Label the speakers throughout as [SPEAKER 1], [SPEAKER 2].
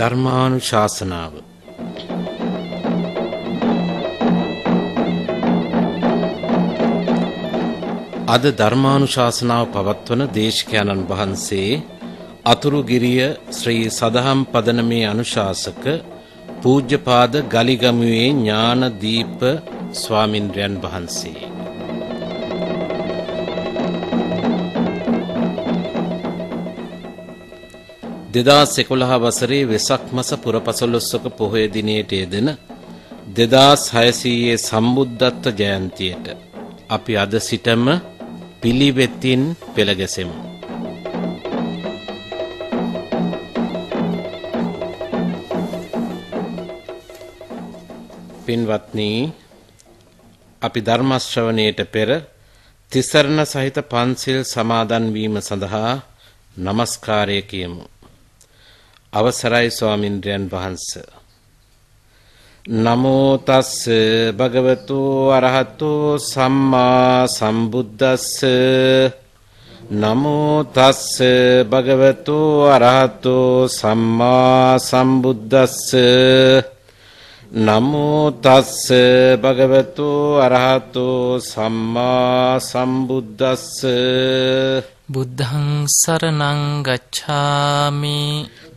[SPEAKER 1] ධර්මානු ශාසනාව අද ධර්මානු ශාසනාව පවත්වන දේශකයණන් වහන්සේ අතුරුගිරිය ශ්‍රී සදහම් පදනමේ අනුශාසක පූජ්‍යපාද ගලිගමුවේ ඥානදීප ස්වාමින්ද්‍රයන් වහන්සේ දෙදස් එකොළහ වසරේ වෙසක් මස පුරපසොලොස්සක පොහොය දිනයට යෙදෙන දෙදස් හයසීයේ සම්බුද්ධත්ව ජයන්තියට අපි අද සිටම පිළිවෙත්තින් පෙළගැසෙමු. පින්වත්නී අපි ධර්මශ්‍රවණයට පෙර තිසරණ සහිත පන්සිල් සමාදන් වීම සඳහා নমස්කාරය කියමු. අවසරයි ස්වාමින්ද්‍රයන් වහන්ස. නමෝ තස්ස භගවතු අරහතු සම්මා සම්බුද්දස්ස නමෝ තස්ස භගවතු අරහතු සම්මා සම්බුද්දස්ස නමෝ තස්ස භගවතු අරහතු සම්මා සම්බුද්දස්ස බුද්ධං සරණං ගච්ඡාමි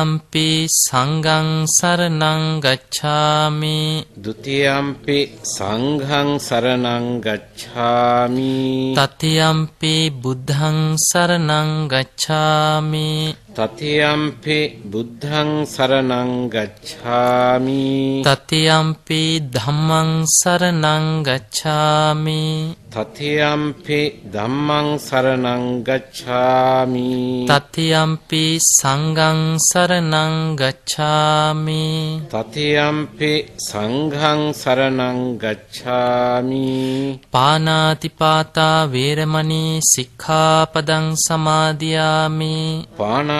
[SPEAKER 1] පච්චයම්පි සංඝං සරණං ගච්ඡාමි ဒ ුතියම්පි සංඝං සරණං ගච්ඡාමි
[SPEAKER 2] තතියම්පි බුද්ධං සරණං ගච්ඡාමි
[SPEAKER 1] තතියම්පි බුද්ධං සරණං ගච්ඡාමි
[SPEAKER 2] තතියම්පි ධම්මං සරණං ගච්ඡාමි
[SPEAKER 1] තතියම්පි ධම්මං සරණං ගච්ඡාමි
[SPEAKER 2] තතියම්පි සංඝං
[SPEAKER 1] සරණං ගච්ඡාමි තතියම්පි සංඝං සරණං ගච්ඡාමි පානාතිපාතා වේරමණී සික්ඛාපදං
[SPEAKER 2] සමාදියාමි
[SPEAKER 1] පානා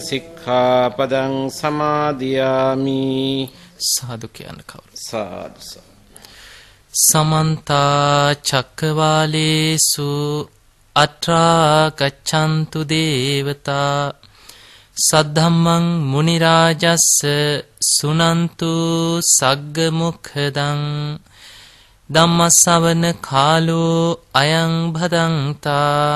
[SPEAKER 1] සික්ඛාපදං සමාදියාමි සාදු කියන්න කවුරු සාදු
[SPEAKER 2] සමන්ත චක්කවාලේසු අත්‍රා ගච්ඡන්තු දේවතා සද්ධම්මං මුනි රාජස්ස සුනන්තු සග්ග මොක්ඛදං ධම්මස්සවන කාලෝ අයං භදංතා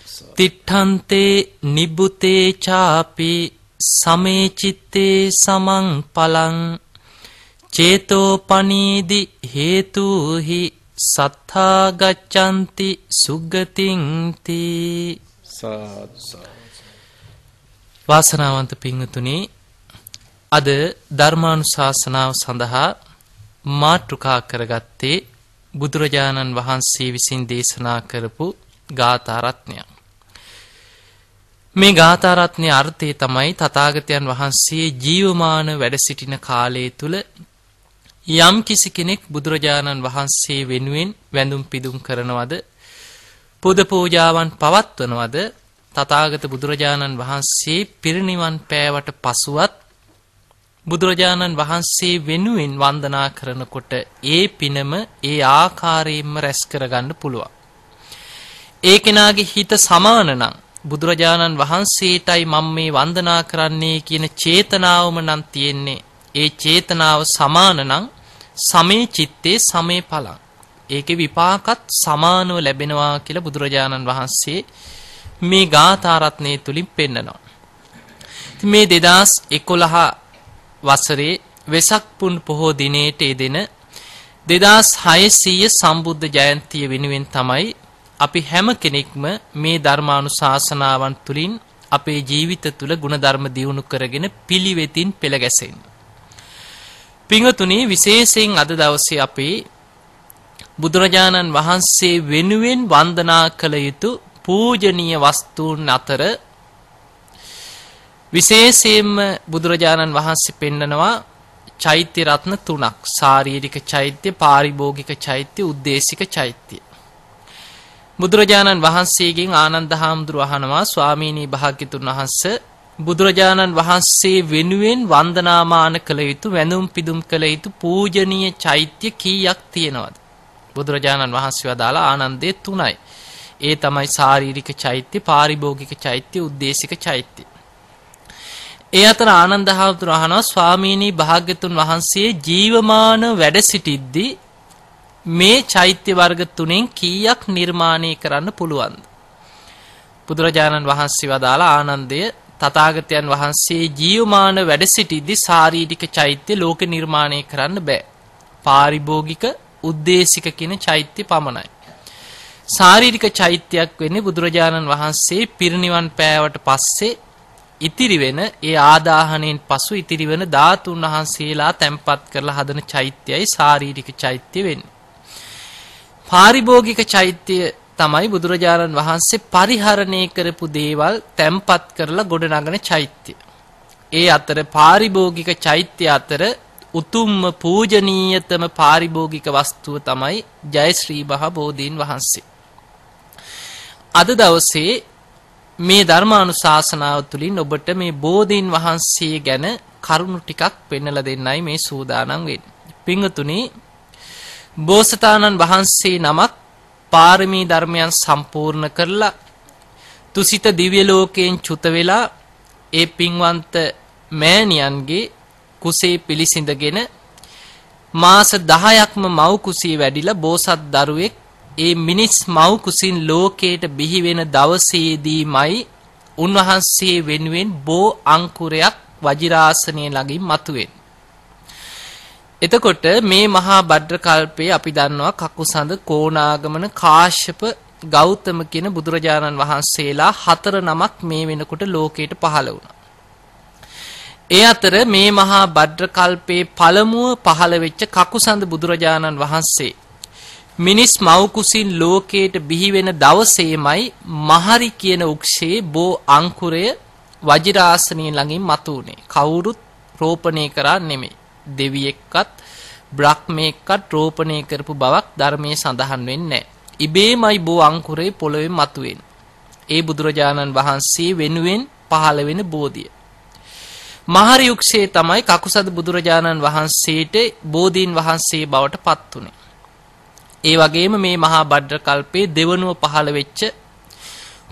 [SPEAKER 2] තිට්ඨන්තේ නිබ්බුතේ ചാපි සමේචිත්තේ සමං පලං චේතෝපනීදි හේතුහි සත්තා ගච්ඡanti සුගතින් තී වාසනාවන්ත පිංතුනි අද ධර්මානුශාසනාව සඳහා මාතෘකා කරගත්තේ බුදුරජාණන් වහන්සේ විසින් දේශනා කරපු ගාථා රත්නයක්. මේ ගාථාරත්නයේ අර්ථය තමයි තථාගතයන් වහන්සේ ජීවමාන වැඩ සිටින කාලය තුල යම් කිසි කෙනෙක් බුදුරජාණන් වහන්සේ වෙනුවෙන් වැඳුම් පිදුම් කරනවද පොද පූජාවන් පවත්වනවද තථාගත බුදුරජාණන් වහන්සේ පිරිනිවන් පෑවට පසුවත් බුදුරජාණන් වහන්සේ වෙනුවෙන් වන්දනා කරනකොට ඒ පිනම ඒ ආකාරයෙන්ම රැස් කරගන්න පුළුවන් ඒ කෙනාගේ හිත සමාන නම් බුදුරජාණන් වහන්සේටයි මම මේ වන්දනා කරන්නේ කියන චේතනාවම නම් තියෙන්නේ. ඒ චේතනාව සමාන නම් සමේ චitte සමේ ඵලං. ඒකේ විපාකත් සමානව ලැබෙනවා කියලා බුදුරජාණන් වහන්සේ මේ ගාථා රත්නයේ තුලින් පෙන්නනවා. ඉතින් මේ 2011 වසරේ වෙසක් පුන් පොහෝ දිනේට එදෙන 2600 සම්බුද්ධ ජයන්තිය වෙනුවෙන් තමයි අපි හැම කෙනෙක්ම මේ ධර්මානුශාසනාවන් තුලින් අපේ ජීවිත තුල ಗುಣධර්ම දියුණු කරගෙන පිළිවෙතින් පෙළ ගැසෙන්න. පින්වතුනි විශේෂයෙන් අද දවසේ අපේ බුදුරජාණන් වහන්සේ වෙනුවෙන් වන්දනා කළ යුතු පූජනීය වස්තුන් අතර විශේෂයෙන්ම බුදුරජාණන් වහන්සේ පෙන්නනවා චෛත්‍ය රත්න තුනක් ශාරීරික චෛත්‍ය පාරිභෝගික චෛත්‍ය උද්දේශික චෛත්‍ය බුදුරජාණන් වහන්සේගෙන් ආනන්ද හාමුදුරුව අහනවා ස්වාමීනි භාග්‍යතුන් වහන්ස බුදුරජාණන් වහන්සේ වෙනුවෙන් වන්දනාමාන කළ යුතු වැඳුම් පිදුම් කළ යුතු පූජනීය චෛත්‍ය කීයක් තියෙනවද බුදුරජාණන් වහන්සේ වදාලා ආනන්දේ තුනයි ඒ තමයි ශාරීරික චෛත්‍ය පාරිභෝගික චෛත්‍ය උද්දේශික චෛත්‍ය ඒ අතර ආනන්ද හාමුදුරුවෝ අහනවා ස්වාමීනි භාග්‍යතුන් වහන්සේ ජීවමාන වැඩ සිටිද්දී මේ චෛත්‍ය වර්ග තුනෙන් කීයක් නිර්මාණය කරන්න පුළුවන්ද? බුදුරජාණන් වහන්සේ වදාලා ආනන්දය තථාගතයන් වහන්සේ ජීවමාන වැඩ සිටිද්දී ශාරීරික චෛත්‍ය ලෝක නිර්මාණය කරන්න බෑ. පාරිභෝගික උද්දේශික කියන චෛත්‍ය පමණයි. ශාරීරික චෛත්‍යයක් වෙන්නේ බුදුරජාණන් වහන්සේ පිරිනිවන් පෑවට පස්සේ ඉතිරි වෙන ඒ ආදාහණයෙන් පසු ඉතිරි වෙන ධාතුන් වහන්සේලා තැම්පත් කරලා හදන චෛත්‍යයයි ශාරීරික චෛත්‍ය වෙන්නේ. පාරිභෝගික චෛත්‍ය තමයි බුදුරජාණන් වහන්සේ පරිහරණය කරපු දේවල් තැම්පත් කරලා ගොඩනගන චෛත්‍ය. ඒ අතර පාරිභෝගික චෛත්‍ය අතර උතුම්ම පූජනීයතම පාරිභෝගික වස්තුව තමයි ජයශ්‍රී මහ බෝධීන් වහන්සේ. අද දවසේ මේ ධර්මානුශාසනාව තුළින් ඔබට මේ බෝධීන් වහන්සේ ගැන කරුණු ටිකක් පෙන්වලා දෙන්නයි මේ සූදානම් වෙන්නේ. පිංගුතුනි බෝසතාණන් වහන්සේ නමක් පාරමී ධර්මයන් සම්පූර්ණ කරලා තුසිත දිව්‍ය ලෝකයෙන් චුත වෙලා ඒ පින්වන්ත මෑණියන්ගේ කුසේ පිළිසිඳගෙන මාස 10ක්ම මව් කුසී වැඩිලා බෝසත් දරුවෙක් ඒ මිනිස් මව් කුසින් ලෝකයට බිහි වෙන දවසේදීමයි උන්වහන්සේ වෙනුවෙන් බෝ අංකුරයක් වජිරාසනය ළඟින් මතුවෙන්නේ එතකොට මේ මහා භද්‍ර කල්පයේ අපි දන්නවා කකුසඳ කෝණාගමන කාශ්‍යප ගෞතම කියන බුදුරජාණන් වහන්සේලා හතර නමක් මේ වෙනකොට ලෝකයට පහළ වුණා. ඒ අතර මේ මහා භද්‍ර කල්පයේ පළමුව පහළ වෙච්ච කකුසඳ බුදුරජාණන් වහන්සේ මිනිස් මව් කුසින් ලෝකයට බිහි වෙන දවසේමයි මහරි කියන උක්ෂේ බෝ අංකුරය වජිරාසනිය ළඟින් මතු වුණේ. කවුරුත් රෝපණය කරා නෙමෙයි. දෙවියෙක්වත් බ්‍රහ්මයෙක්වත් රෝපණය කරපු බවක් ධර්මයේ සඳහන් වෙන්නේ ඉබේමයි බෝ අංකුරේ පොළොවේ මතුවෙන. ඒ බුදුරජාණන් වහන්සේ වෙනුවෙන් පහළ වෙන බෝධිය. මහරි යුක්ෂයේ තමයි කකුසද බුදුරජාණන් වහන්සේට බෝධීන් වහන්සේ බවට පත් වුනේ. ඒ වගේම මේ මහා භද්‍ර කල්පේ දෙවනුව පහළ වෙච්ච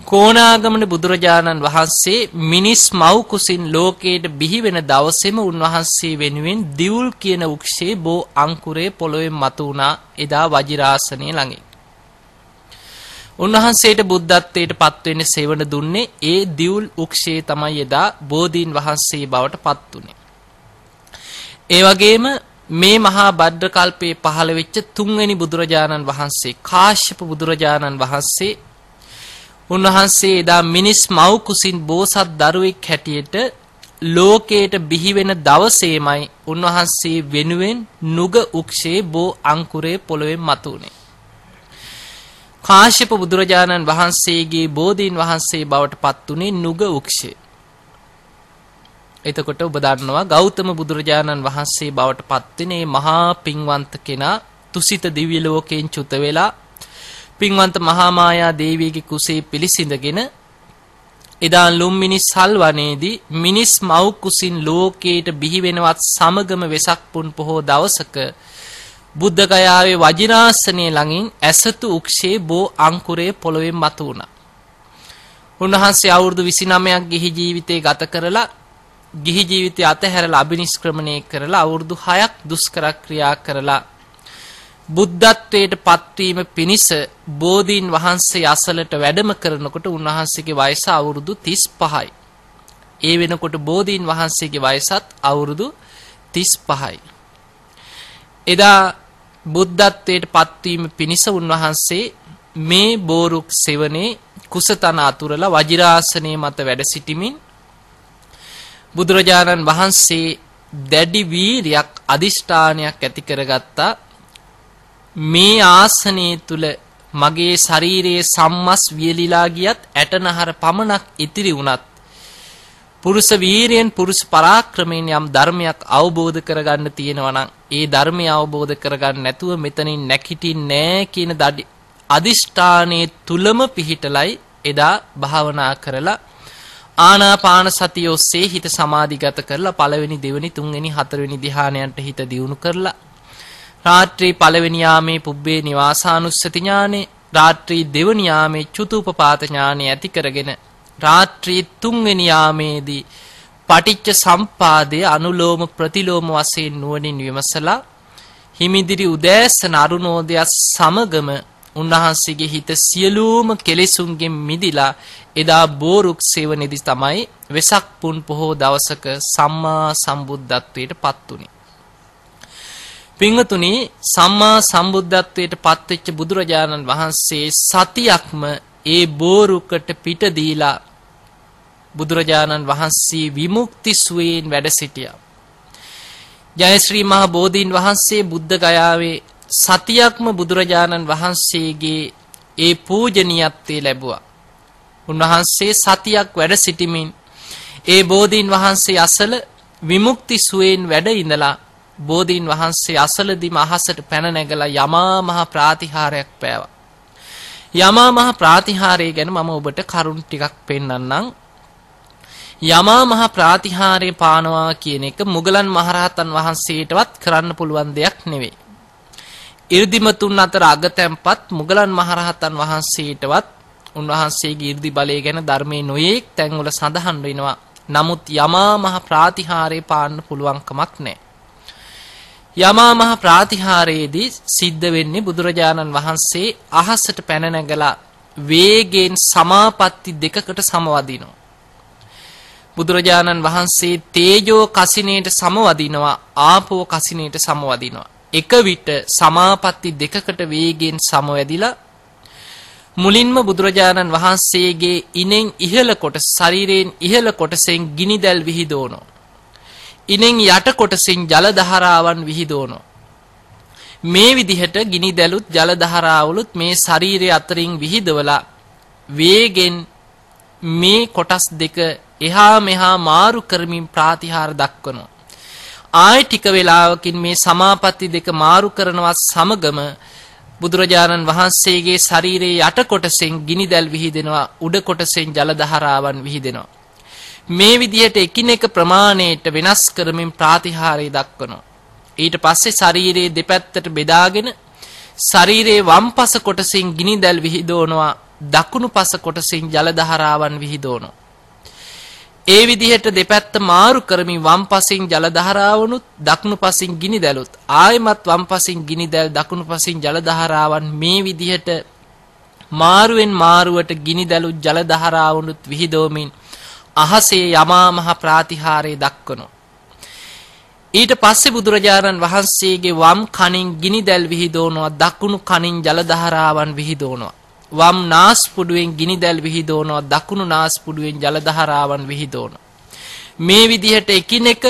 [SPEAKER 2] කෝණාගමන බුදුරජාණන් වහන්සේ මිනිස් මව් කුසින් ලෝකයට බිහි වෙන දවසේම උන්වහන්සේ වෙනුවෙන් දිවුල් කියන වෘක්ෂයේ බෝ අංකුරේ පොළොවේ මතු වුණා එදා වජිරාසනයේ ළඟින්. උන්වහන්සේට බුද්ධත්වයට පත්වෙන්න සෙවණ දුන්නේ ඒ දිවුල් උක්ෂයේ තමයි එදා බෝධීන් වහන්සේ බවට පත් වුනේ. ඒ වගේම මේ මහා භද්‍ර කල්පයේ පහළ වෙච්ච තුන්වෙනි බුදුරජාණන් වහන්සේ කාශ්‍යප බුදුරජාණන් වහන්සේ උන්වහන්සේ එදා මිනිස් මව් කුසින් බෝසත් දරුවෙක් හැටියට ලෝකයට බිහි වෙන දවසේමයි උන්වහන්සේ වෙනුවෙන් නුග උක්ෂේ බෝ අංකුරේ පොළොවෙන් මතුනේ. කාශ්‍යප බුදුරජාණන් වහන්සේගේ බෝධීන් වහන්සේ බවට පත් උනේ නුග උක්ෂේ. එතකොට ඔබ දන්නවා ගෞතම බුදුරජාණන් වහන්සේ බවට පත් වෙන මේ මහා පින්වන්ත කෙනා තුසිත දිව්‍ය ලෝකයෙන් චුත වෙලා පින්වන්ත මහාමායා දේවියගේ කුසේ පිලිසිඳගෙන එදා ලුම්මිනි සල්වනේදී මිනිස් මව් කුසින් ලෝකයට බිහි වෙනවත් සමගම වෙසක් පුන් පොහෝ දවසක බුද්ධ ගයාවේ වජිරාසනයේ ළඟින් ඇසතු උක්ෂේ බෝ අංකුරයේ පොළොවේ මතු වුණා. උන්වහන්සේ අවුරුදු 29ක් ගිහි ජීවිතේ ගත කරලා ගිහි ජීවිතය අතහැරලා අබිනිෂ්ක්‍රමණය කරලා අවුරුදු 6ක් දුෂ්කර ක්‍රියා කරලා බුද්ධත්වයට පත්වීම පිණිස බෝධීන් වහන්සේ අසලට වැඩම කරනකොට උන්වහන්සේගේ වයස අවුරුදු 35යි. ඒ වෙනකොට බෝධීන් වහන්සේගේ වයසත් අවුරුදු 35යි. එදා බුද්ධත්වයට පත්වීම පිණිස උන්වහන්සේ මේ බෝරුක් සෙවනේ කුසතන අතුරලා වජිරාසනයේ මත වැඩ සිටිමින් බුදුරජාණන් වහන්සේ දැඩි වීරියක් අදිෂ්ඨානයක් ඇති කරගත්තා මේ ආසනයේ තුල මගේ ශරීරයේ සම්මස් වියලිලා ගියත් ඇටනහර පමණක් ඉතිරි වුණත් පුරුෂ වීරයෙන් පුරුෂ පරාක්‍රමයෙන් යම් ධර්මයක් අවබෝධ කරගන්න තියෙනවා නම් ඒ ධර්මය අවබෝධ කරගන්න නැතුව මෙතනින් නැකිටින්නේ නැහැ කියන අදිෂ්ඨානයේ තුලම පිහිටලයි එදා භාවනා කරලා ආනාපාන සතිය ඔස්සේ හිත සමාධිගත කරලා පළවෙනි දෙවෙනි තුන්වෙනි හතරවෙනි ධ්‍යානයන්ට හිත දියුණු කරලා රාත්‍රී පළවෙනි යාමේ පුබ්බේ නිවාසානුස්සති ඥානේ රාත්‍රී දෙවනි යාමේ චුතුපපාත ඥානෙ ඇති කරගෙන රාත්‍රී තුන්වෙනි යාමේදී පටිච්ච සම්පාදයේ අනුලෝම ප්‍රතිලෝම වශයෙන් නුවණින් විමසලා හිමිදිරි උදෑසන අරුණෝදයත් සමගම උන්වහන්සේගේ හිත සියලුම කෙලෙසුන්ගෙන් මිදිලා එදා බෝරුක් සේවනයේදී තමයි වෙසක් පුන් පොහෝ දවසක සම්මා සම්බුද්ධත්වයට පත් වුනේ පින්වතුනි සම්මා සම්බුද්ධත්වයට පත්වෙච්ච බුදුරජාණන් වහන්සේ සතියක්ම ඒ බෝරුකට පිට දීලා බුදුරජාණන් වහන්සේ විමුක්ති සුවයෙන් වැඩ සිටියා. ජයශ්‍රී මහ බෝධීන් වහන්සේ බුද්ධ ගයාවේ සතියක්ම බුදුරජාණන් වහන්සේගේ ඒ පූජනීයත්වය ලැබුවා. උන්වහන්සේ සතියක් වැඩ සිටිමින් ඒ බෝධීන් වහන්සේ අසල විමුක්ති සුවයෙන් වැඩ ඉඳලා බෝධීන් වහන්සේ අසලදිම අහසට පැන නැගලා යමා මහ ප්‍රාතිහාරයක් පෑවා. යමා මහ ප්‍රාතිහාරය ගැන මම ඔබට කරුණු ටිකක් පෙන්වන්නම්. යමා මහ ප්‍රාතිහාරය පානවා කියන එක මුගලන් මහරහතන් වහන්සේටවත් කරන්න පුළුවන් දෙයක් නෙවෙයි. 이르දිමතුන් අතර අගතැම්පත් මුගලන් මහරහතන් වහන්සේටවත් උන්වහන්සේගේ 이르දි බලය ගැන ධර්මයේ නොයේක් තැන්වල සඳහන් වෙනවා. නමුත් යමා මහ ප්‍රාතිහාරය පාන්න පුළුවන් කමක් නැහැ. යමා මහ ප්‍රාතිහාරයේදී සිද්ධ වෙන්නේ බුදුරජාණන් වහන්සේ අහසට පැන නැගලා වේගෙන් සමාපatti දෙකකට සමවදිනවා. බුදුරජාණන් වහන්සේ තේජෝ කසිනේට සමවදිනවා ආපෝ කසිනේට සමවදිනවා. එක විට සමාපatti දෙකකට වේගෙන් සමවැදිලා මුලින්ම බුදුරජාණන් වහන්සේගේ ඉනෙන් ඉහළ කොට ශරීරයෙන් ඉහළ කොටසෙන් ගිනිදැල් විහිදෝනෝ ඉනෙන් යට කොටසින් ජල දහරාවන් විහිදුවනවා. මේ විදිහට ගිනි දැලුත් ජල දහරාවලුත් මේ ශරීරය අතරින් විහිදවලා වේගෙන් මේ කොටස් දෙක එහා මෙහා මාරු කරමින් ප්‍රාතිහාර දක්වනවා. ආයි ටික වේලාවකින් මේ සමාපatti දෙක මාරු කරනවත් සමගම බුදුරජාණන් වහන්සේගේ ශරීරයේ යට කොටසෙන් ගිනිදැල් විහිදෙනවා උඩ කොටසෙන් ජල දහරාවන් විහිදෙනවා. මේ විදිහට එකිනෙක ප්‍රමාණයට වෙනස් කරමින් ප්‍රාතිහාරය දක්වනවා. ඊට පස්සේ ශරීරයේ දෙපැත්තට බෙදාගෙන ශරීරයේ වම් පස කොටසින් ගිනි දැල් විහිදවනවා දකුණු පස කොටසින් ජල දහරාවන් විහිදවනවා. ඒ විදිහට දෙපැත්ත මාරු කරමින් වම් පසින් ජල දහරාවනුත් දකුණු පසින් ගිනි දැලුත් ආයෙමත් වම් පසින් ගිනි දැල් දකුණු පසින් ජල දහරාවන් මේ විදිහට මාරුවෙන් මාරුවට ගිනි දැලුත් ජල දහරාවනුත් විහිදවමින් අහසේ යමා මහ ප්‍රාතිහාරය දක්වනවා. ඊට පස්සේ බුදුරජාණන් වහන්සේගේ වම් කනින් ගිනි දැල් විහිදෝනවා දකුණු කනින් ජල දහරාවන් විහිදෝනවා වම් නාස්පුඩුවෙන් ගිනි දැල් විහිදෝනවා දකුණු නාස්පුඩුවෙන් ජල දහරාවන් විහිදෝනවා මේ විදිහට එකිනෙක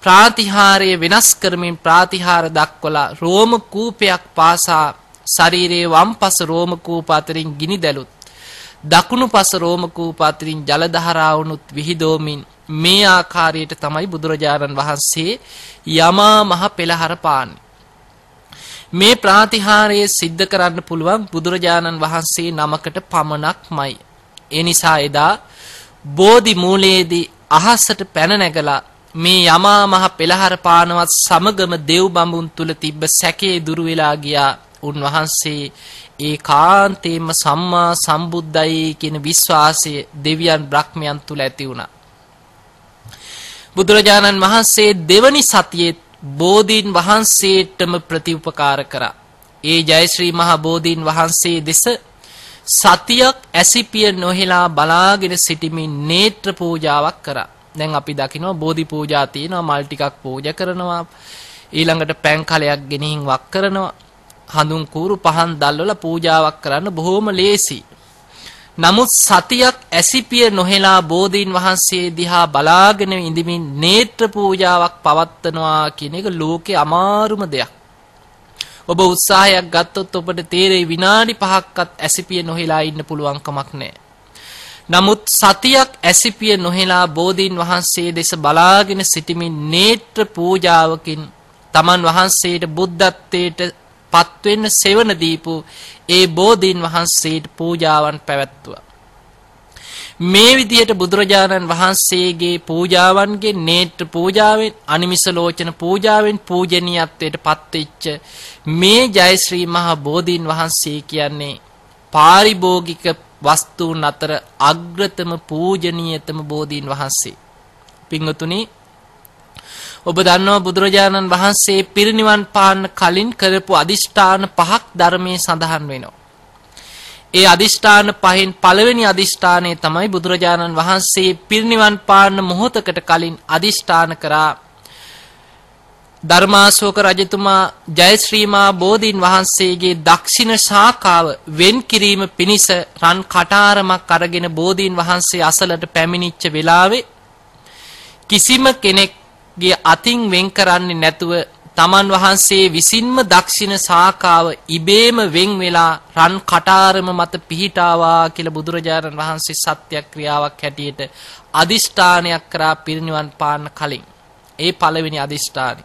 [SPEAKER 2] ප්‍රාතිහාරය වෙනස් කරමින් ප්‍රාතිහාර දක්වලා රෝම කූපයක් පාසා ශරීරයේ වම් පස රෝම කූප අතරින් ගිනි දැලුත් දකුණු පස රෝම කූප අතරින් ජල දහරාවනුත් විහිදෝමින් මේ ආකාරයට තමයි බුදුරජාණන් වහන්සේ යමා මහ පෙළහර පාන්නේ. මේ ප්‍රාතිහාරයේ සිද්ධ කරන්න පුළුවන් බුදුරජාණන් වහන්සේ නමකට පමණක්මයි. ඒ නිසා එදා බෝධි මූලයේදී අහසට පැන නැගලා මේ යමා මහ පෙළහර පානවත් සමගම දෙව් බඹුන් තුල තිබ්බ සැකේ දුරු වෙලා ගියා උන්වහන්සේ ඒ කාන්තේම සම්මා සම්බුද්ධයි කියන විශ්වාසය දෙවියන් බ්‍රහ්මයන් තුල ඇති වුණා. බුදුරජාණන් වහන්සේ දෙවනි සතියේ බෝධීන් වහන්සේටම ප්‍රතිඋපකාර කරා. ඒ ජයශ්‍රී මහා බෝධීන් වහන්සේ දෙස සතියක් ඇසිපිය නොහෙලා බලාගෙන සිටමින් නේත්‍ර පූජාවක් කරා. දැන් අපි දකිනවා බෝධි පූජා තියෙනවා මල් ටිකක් පූජා කරනවා ඊළඟට පැන් කලයක් ගෙනihin වක් කරනවා හඳුන් කూరు පහන් දැල්වල පූජාවක් කරන්න බොහොම ලේසි. නමුත් සතියක් ඇසිපිය නොහෙලා බෝධීන් වහන්සේ දිහා බලාගෙන ඉඳිමින් නේත්‍ර පූජාවක් පවත්වනවා කියන එක ලෝකේ අමාරුම දෙයක්. ඔබ උත්සාහයක් ගත්තොත් ඔබට තේරෙයි විනාඩි 5ක්වත් ඇසිපිය නොහෙලා ඉන්න පුළුවන් කමක් නැහැ. නමුත් සතියක් ඇසිපිය නොහෙලා බෝධීන් වහන්සේ දෙස බලාගෙන සිටමින් නේත්‍ර පූජාවකින් තමන් වහන්සේට බුද්ධත්වයට පත්වෙන්න සෙවන දීපු ඒ බෝධීන් වහන්සේට පූජාවන් පැවැත්තුවා. මේ විදියට බුදුරජාණන් වහන්සේගේ පූජාවන්ගේ නේත්‍ර පූජාවෙන් අනිමිස ලෝචන පූජාවෙන් පූජනීයත්වයට පත්වෙච්ච මේ ජයශ්‍රී මහා බෝධීන් වහන්සේ කියන්නේ පාරිභෝගික වස්තුන් අතර අග්‍රතම පූජනීයතම බෝධීන් වහන්සේ. පින්වතුනි ඔබ දන්නවා බුදුරජාණන් වහන්සේ පිරිනිවන් පාන්න කලින් කරපු අදිෂ්ඨාන පහක් ධර්මයේ සඳහන් වෙනවා. ඒ අදිෂ්ඨාන පහෙන් පළවෙනි අදිෂ්ඨානය තමයි බුදුරජාණන් වහන්සේ පිරිනිවන් පාන්න මොහොතකට කලින් අදිෂ්ඨාන කරා ධර්මාශෝක රජතුමා ජයශ්‍රීමා බෝධීන් වහන්සේගේ දක්ෂින ශාඛාව වෙන් කිරීම පිණිස රන් කටාරමක් අරගෙන බෝධීන් වහන්සේ අසලට පැමිණිච්ච වෙලාවේ කිසිම කෙනෙක් ගේ අතින් වෙන් කරන්නේ නැතුව තමන් වහන්සේ විසින්ම දක්ෂින සාකාව ඉබේම වෙන් වෙලා රන් කටාරම මත පිහිටාවා කියලා බුදුරජාණන් වහන්සේ සත්‍යක්‍රියාවක් හැටියට අදිෂ්ඨානයක් කරා පිරිනිවන් පාන්න කලින් ඒ පළවෙනි අදිෂ්ඨානය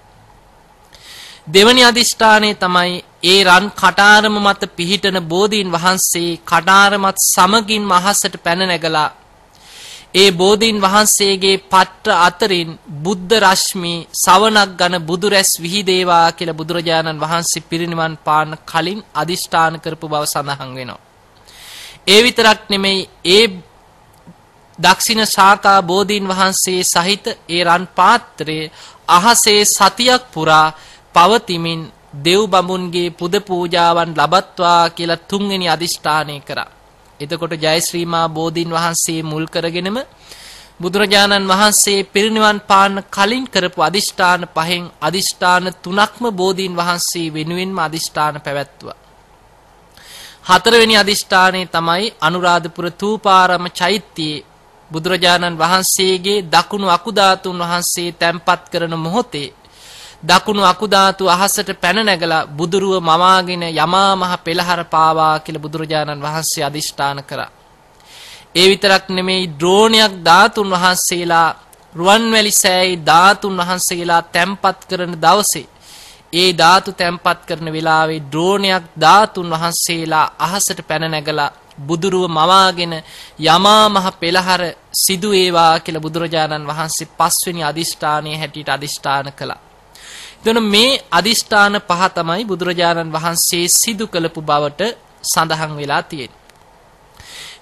[SPEAKER 2] දෙවැනි අදිෂ්ඨානයේ තමයි ඒ රන් කටාරම මත පිහිටන බෝධීන් වහන්සේ කටාරමත් සමගින් මහසට පැන නැගලා ඒ බෝධීන් වහන්සේගේ පත්‍ර අතරින් බුද්ධ රශ්මි සවනක් ගන බුදුරැස් විහිදේවා කියලා බුදුරජාණන් වහන්සේ පිරිනිවන් පාන්න කලින් අදිෂ්ඨාන කරපු බව සඳහන් වෙනවා. ඒ විතරක් නෙමෙයි ඒ දක්ෂින ශාකා බෝධීන් වහන්සේ සහිත ඒ රන් පාත්‍රයේ අහසේ සතියක් පුරා පවතිමින් දෙව් බඹුන්ගේ පුද පූජාවන් ලබත්වා කියලා තුන්වෙනි අදිෂ්ඨානය කරා. එතකොට ජයශ්‍රී මා බෝධීන් වහන්සේ මුල් කරගෙනම බුදුරජාණන් වහන්සේ පිරිනිවන් පාන්න කලින් කරපු අදිෂ්ඨාන පහෙන් අදිෂ්ඨාන තුනක්ම බෝධීන් වහන්සේ වෙනුවෙන්ම අදිෂ්ඨාන පැවැත්තුවා. හතරවෙනි අදිෂ්ඨානයේ තමයි අනුරාධපුර තූපාරම චෛත්‍යයේ බුදුරජාණන් වහන්සේගේ දකුණු අකුධාතුන් වහන්සේ තැන්පත් කරන මොහොතේ දකුණු අකුධාතු අහසට පැන නැගලා බුදුරුව මවාගෙන යමා මහ පෙළහර පාවා කියලා බුදුරජාණන් වහන්සේ අදිෂ්ඨාන කරා. ඒ විතරක් නෙමෙයි ඩ්‍රෝනයක් ධාතුන් වහන්සේලා රුවන්වැලි සෑයේ ධාතුන් වහන්සේලා තැම්පත් කරන දවසේ ඒ ධාතු තැම්පත් කරන වෙලාවේ ඩ්‍රෝනයක් ධාතුන් වහන්සේලා අහසට පැන නැගලා බුදුරුව මවාගෙන යමා මහ පෙළහර සිදු වේවා කියලා බුදුරජාණන් වහන්සේ පස්වෙනි අදිෂ්ඨානයේ හැටියට අදිෂ්ඨාන කළා. එතන මේ අදිෂ්ඨාන පහ තමයි බුදුරජාණන් වහන්සේ සිදු කළපු බවට සඳහන් වෙලා තියෙන්නේ.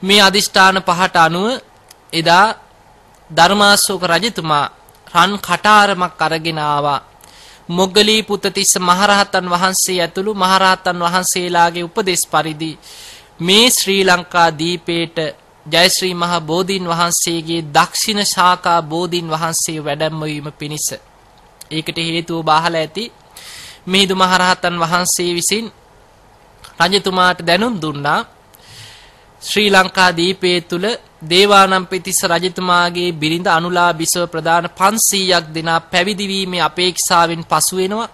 [SPEAKER 2] මේ අදිෂ්ඨාන පහට අනුව එදා ධර්මාශෝක රජතුමා රන් කටාරමක් අරගෙන ආවා. මොග්ගලී පුත්තිස්ස මහරහතන් වහන්සේ ඇතුළු මහරහතන් වහන්සේලාගේ උපදේශ පරිදි මේ ශ්‍රී ලංකා දීපේට ජයශ්‍රී මහ බෝධීන් වහන්සේගේ දක්ෂින ශාඛා බෝධීන් වහන්සේ වැඩමවීම පිණිස ඒකට හේතුව බාහලා ඇති මිහිඳු මහරහතන් වහන්සේ විසින් රජතුමාට දැනුම් දුන්නා ශ්‍රී ලංකා දීපයේ තුල දේවානම්පියතිස්ස රජතුමාගේ බිරිඳ අනුලා බිසව ප්‍රදාන 500ක් දෙනා පැවිදි වීමේ අපේක්ෂාවෙන් පසු වෙනවා.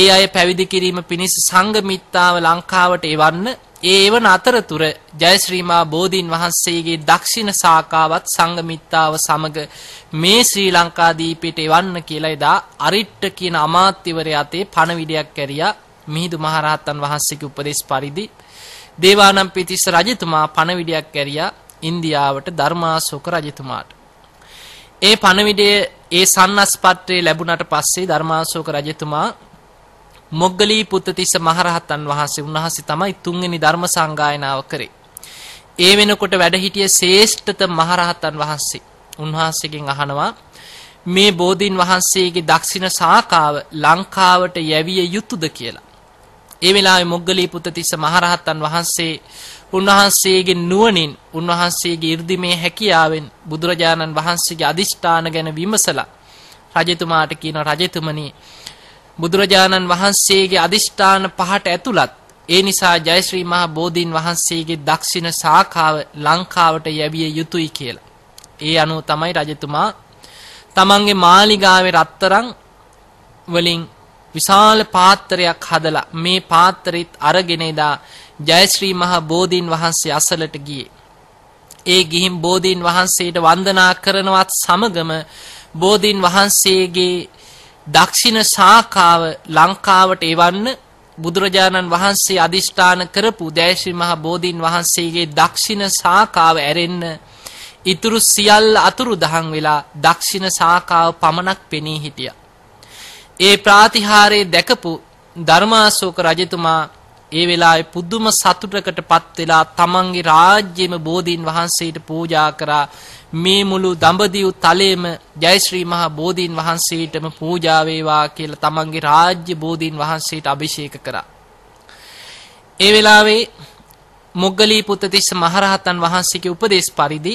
[SPEAKER 2] ඒ අය පැවිදි කිරීම පිණිස සංඝමිත්තාව ලංකාවට එවන්න ඒ එවන අතරතුර ජයශ්‍රීමා බෝධීන් වහන්සේගේ දක්ෂින සාකාවත් සංගමිත්තාව සමග මේ ශ්‍රී ලංකා දීපයට එවන්න කියලා එදා අරිට්ට කියන අමාත්‍යවරයා අතේ පණවිඩයක් කැරියා මිහිඳු මහරහතන් වහන්සේගේ උපදේශ පරිදි දේවානම් පිතිස්ස රජතුමා පණවිඩයක් කැරියා ඉන්දියාවට ධර්මාශෝක රජතුමාට. ඒ පණවිඩය ඒ සන්නස්පත්‍රයේ ලැබුණට පස්සේ ධර්මාශෝක රජතුමා මොග්ගලී පුත්තිස්ස මහරහතන් වහන්සේ උන්වහන්සේ තමයි තුන්වෙනි ධර්ම සංගායනාව කරේ. ඒ වෙනකොට වැඩ හිටිය ශ්‍රේෂ්ඨත මහරහතන් වහන්සේ උන්වහන්සේගෙන් අහනවා මේ බෝධීන් වහන්සේගේ දක්ෂින සාකාව ලංකාවට යැවිය යුතුයද කියලා. ඒ වෙලාවේ මොග්ගලී පුත්තිස්ස මහරහතන් වහන්සේ උන්වහන්සේගේ නුවණින් උන්වහන්සේගේ 이르දිමේ හැකියාවෙන් බුදුරජාණන් වහන්සේගේ අදිෂ්ඨාන ගැන විමසලා රජතුමාට කියන රජතුමනි බුදුරජාණන් වහන්සේගේ අදිෂ්ඨාන පහට ඇතුළත් ඒ නිසා ජයශ්‍රී මහ බෝධීන් වහන්සේගේ දක්ෂින ශාඛාව ලංකාවට යැවිය යුතුයි කියලා. ඒ අනුව තමයි රජතුමා තමන්ගේ මාලිගාවේ රත්තරන් වලින් විශාල පාත්‍රයක් හදලා මේ පාත්‍රෙත් අරගෙන ඉදා ජයශ්‍රී මහ බෝධීන් වහන්සේ අසලට ගියේ. ඒ ගිහින් බෝධීන් වහන්සේට වන්දනා කරනවත් සමගම බෝධීන් වහන්සේගේ දක්ෂින ශාඛාව ලංකාවට එවන්න බුදුරජාණන් වහන්සේ අදිෂ්ඨාන කරපු උදෑසි මහ බෝධීන් වහන්සේගේ දක්ෂින ශාඛාව ඇරෙන්න ඉතුරු සියල්ල අතුරු දහන් වෙලා දක්ෂින ශාඛාව පමණක් පෙනී හිටියා. ඒ ප්‍රාතිහාරයේ දැකපු ධර්මාශෝක රජතුමා ඒ වෙලාවේ පුදුම සතුටකටපත් වෙලා තමන්ගේ රාජ්‍යෙම බෝධීන් වහන්සේට පූජා කරා මේ මුළු දඹදිව් තලයේම ජයශ්‍රී මහා බෝධීන් වහන්සේටම පූජා වේවා කියලා තමන්ගේ රාජ්‍ය බෝධීන් වහන්සේට අභිෂේක කරා. ඒ වෙලාවේ මොග්ගලී පුත්තිස්ස මහරහතන් වහන්සේගේ උපදේශ පරිදි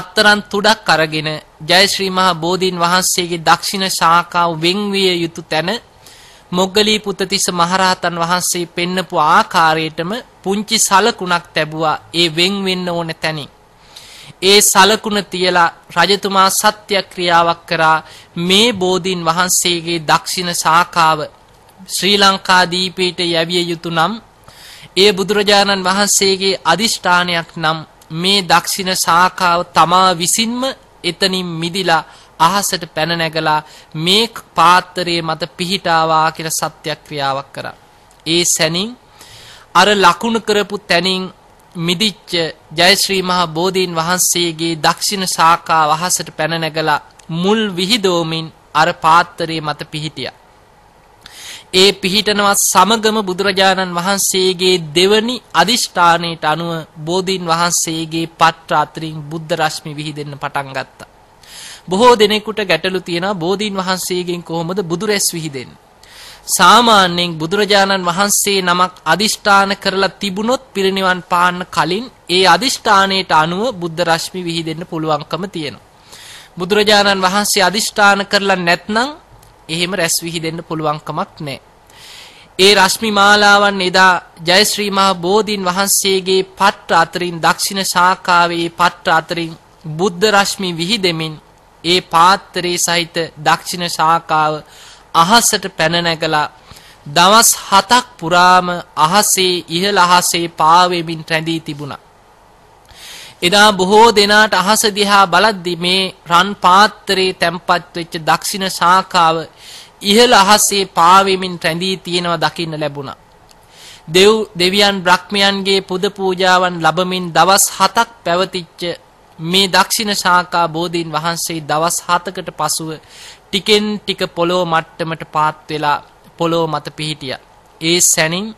[SPEAKER 2] රත්තරන් තුඩක් අරගෙන ජයශ්‍රී මහා බෝධීන් වහන්සේගේ දක්ෂින ශාඛාව වෙන්විය යුතු තැන මොග්ගලී පුත්තිස්ස මහරහතන් වහන්සේ පෙන්නපු ආකාරයටම පුංචි සලකුණක් තැබුවා ඒ වෙන් වෙන්න ඕන තැනින්. ඒ සලකුණ තියලා රජතුමා සත්‍යක්‍රියාවක් කරා මේ බෝධීන් වහන්සේගේ දක්ෂින ශාඛාව ශ්‍රී ලංකා දීපයට යැවිය යුතු නම් ඒ බුදුරජාණන් වහන්සේගේ අදිෂ්ඨානයක් නම් මේ දක්ෂින ශාඛාව තමා විසින්ම එතනින් මිදිලා අහසට පැන නැගලා මේ පාත්‍රයේ මත පිහිටාවා කියලා සත්‍යක්‍රියාවක් කරා. ඒ සැනින් අර ලකුණු කරපු තැනින් මිදිච්ච ජයශ්‍රී මහා බෝධීන් වහන්සේගේ දක්ෂින ශාඛා වහසට පැන නැගලා මුල් විහිදෝමින් අර පාත්‍රයේ මත පිහිටියා. ඒ පිහිටනවත් සමගම බුදුරජාණන් වහන්සේගේ දෙවනි අදිෂ්ඨානයට අනුව බෝධීන් වහන්සේගේ පත්‍ර අතරින් බුද්ධ රශ්මි විහිදෙන්න පටන් ගත්තා. බොහෝ දෙනෙකුට ගැටලු තියෙනවා බෝධීන් වහන්සේගෙන් කොහොමද බුදු රැස් විහිදෙන්නේ? සාමාන්‍යයෙන් බුදුරජාණන් වහන්සේ නමක් අදිෂ්ඨාන කරලා තිබුණොත් පිරිනිවන් පාන්න කලින් ඒ අදිෂ්ඨානයට අනුව බුද්ධ රශ්මි විහිදෙන්න පුළුවන්කම තියෙනවා. බුදුරජාණන් වහන්සේ අදිෂ්ඨාන කරලා නැත්නම් එහෙම රැස් විහිදෙන්න පුළුවන්කමක් නැහැ. ඒ රශ්මි මාලාවන් එදා ජයශ්‍රී මහ බෝධීන් වහන්සේගේ පත්‍ර අතරින් දක්ෂින ශාඛාවේ පත්‍ර අතරින් බුද්ධ රශ්මි විහිදෙමින් ඒ පාත්‍රයේ සහිත දක්ෂින ශාකාව අහසට පැන නැගලා දවස් 7ක් පුරාම අහසේ ඉහළ අහසේ පාවෙමින් රැඳී තිබුණා. එදා බොහෝ දෙනාට අහස දිහා බලද්දී මේ රන් පාත්‍රයේ තැම්පත් වෙච්ච දක්ෂින ශාකාව ඉහළ අහසේ පාවෙමින් රැඳී තියෙනවා දකින්න ලැබුණා. දෙව් දෙවියන් බ්‍රහ්මයන්ගේ පුද පූජාවන් ලබමින් දවස් 7ක් පැවතිච්ච මේ දක්ෂින ශාකා බෝධීන් වහන්සේ දවස් 7කට පසුව ටිකෙන් ටික පොළොව මට්ටමට පාත් වෙලා පොළොව මත පිහිටියා. ඒ සැනින්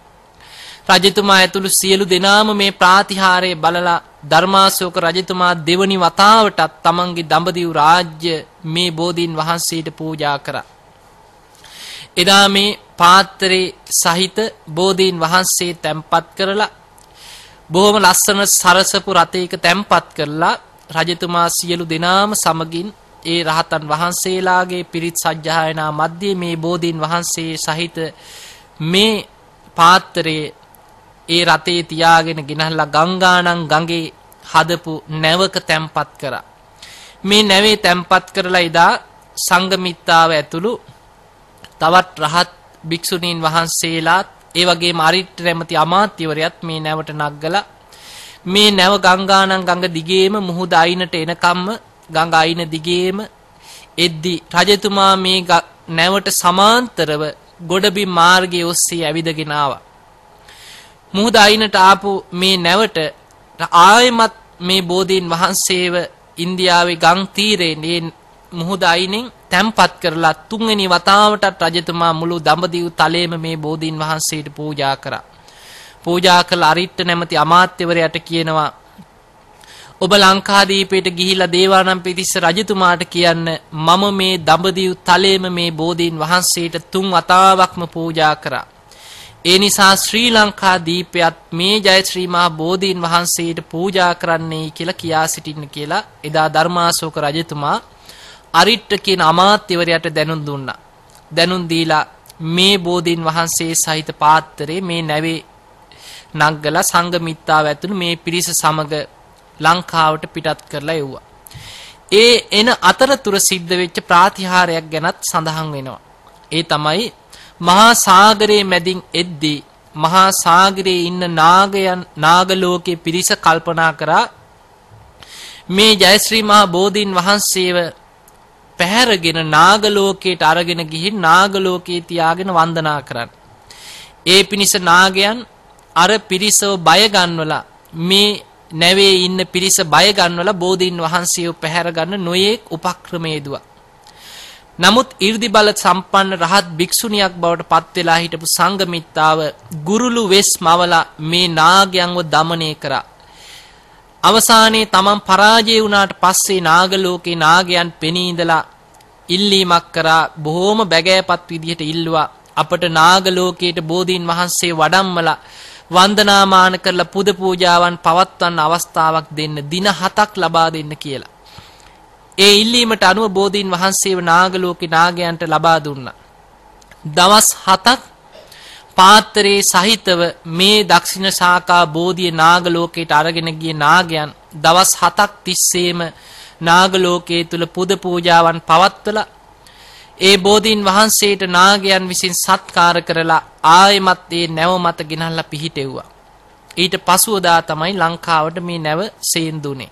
[SPEAKER 2] රජතුමා ඇතුළු සියලු දෙනාම මේ ප්‍රාතිහාරය බලලා ධර්මාශෝක රජතුමා දෙවනි වතාවටත් තමන්ගේ දඹදිව් රාජ්‍ය මේ බෝධීන් වහන්සේට පූජා කරා. එදා මේ පාත්‍රේ සහිත බෝධීන් වහන්සේ තැන්පත් කරලා බොහොම ලස්සන සරසපු රථයක තැම්පත් කරලා රජතුමා සියලු දෙනාම සමගින් ඒ රහතන් වහන්සේලාගේ පිරිත් සජ්ජායනා මැද්දේ මේ බෝධීන් වහන්සේ සහිත මේ පාත්‍රයේ ඒ රතේ තියාගෙන ගෙනහලා ගංගානම් ගඟේ හදපු නැවක තැම්පත් කරා. මේ නැවේ තැම්පත් කරලා ඉදා සංගමිත්තාව ඇතුළු තවත් රහත් භික්ෂුණීන් වහන්සේලාත් ඒ වගේම අරිට්ට රැමති අමාත්‍යවරයත් මේ නැවට නග්ගලා මේ නැව ගංගානම් ගඟ දිගේම මුහුද අයිනට එනකම්ම ගඟ අයින දිගේම එද්දි රජතුමා මේ නැවට සමාන්තරව ගොඩබි මාර්ගයේ ඔස්සේ ඇවිදගෙන ආවා. මුහුද අයිනට ආපු මේ නැවට ආයෙමත් මේ බෝධීන් වහන්සේව ඉන්දියාවේ ගම් තීරේ මේ මුහුද අයිනෙන් තැම්පත් කරලා තුන්වෙනි වතාවටත් රජතුමා මුළු දඹදිව් තලයේම මේ බෝධීන් වහන්සේට පූජා කරා. පූජා කළ අරිට්ට නැමැති අමාත්‍යවරයාට කියනවා ඔබ ලංකාදීපයට ගිහිලා දේවානම්පියතිස්ස රජතුමාට කියන්න මම මේ දඹදිව් තලයේම මේ බෝධීන් වහන්සේට තුන් වතාවක්ම පූජා කරා. ඒ නිසා ශ්‍රී ලංකා දීපයත් මේ ජයශ්‍රී මහා බෝධීන් වහන්සේට පූජා කරන්නයි කියලා කියා සිටින්න කියලා එදා ධර්මාශෝක රජතුමා අරිට්ට කියන අමාත්‍යවරයාට දැනුම් දුන්නා. දැනුම් දීලා මේ බෝධීන් වහන්සේ සහිත පාත්‍රයේ මේ නැවේ නංගලා සංඝ මිත්තාව ඇතුළු මේ පිරිස සමග ලංකාවට පිටත් කරලා එව්වා. ඒ එන අතරතුර සිද්ධ වෙච්ච ප්‍රාතිහාරයක් ගැනත් සඳහන් වෙනවා. ඒ තමයි මහා සාගරයේ මැදින් එද්දී මහා සාගරයේ ඉන්න නාගයන් නාගලෝකේ පිරිස කල්පනා කරා මේ ජයශ්‍රී මහා බෝධීන් වහන්සේව පැහැරගෙන නාගලෝකයට අරගෙන ගිහින් නාගලෝකේ තියාගෙන වන්දනා කරන්න. ඒ පිණිස නාගයන් අර පිරිසව බය ගන්නවලා මේ නැවේ ඉන්න පිරිස බය ගන්නවලා බෝධීන් වහන්සේව පැහැර ගන්න නොයේක් උපක්‍රම යෙදුවා. නමුත් 이르දි බල සම්පන්න රහත් භික්ෂුණියක් බවට පත් වෙලා හිටපු සංඝමිත්තාව ගුරුළු වෙස් මවලා මේ නාගයන්ව দমনය කරා. අවසානයේ තමන් පරාජය වුණාට පස්සේ නාග ලෝකේ නාගයන් පෙනී ඉඳලා ඉල්ලීමක් කරා බොහෝම බැගෑපත් විදිහට ඉල්ලුවා අපට නාග ලෝකයට බෝධීන් වහන්සේ වඩම්මලා වන්දනාමාන කරලා පුද පූජාවන් පවත්වන්න අවස්ථාවක් දෙන්න දින 7ක් ලබා දෙන්න කියලා. ඒ ඉල්ලීමට අනුව බෝධීන් වහන්සේව නාග ලෝකේ නාගයන්ට ලබා දුන්නා. දවස් 7ක් පාත්‍රයේ සහිතව මේ දක්ෂින ශාකා බෝධිය නාග ලෝකයට අරගෙන ගිය නාගයන් දවස් 7ක් තිස්සේම නාග ලෝකයේ තුල පුද පූජාවන් පවත්වලා ඒ බෝධීන් වහන්සේට නාගයන් විසින් සත්කාර කරලා ආයෙමත් ඒ නැව මත ගෙනල්ලා පිහිටෙව්වා. ඊට පසුවදා තමයි ලංකාවට මේ නැව සේන්දුනේ.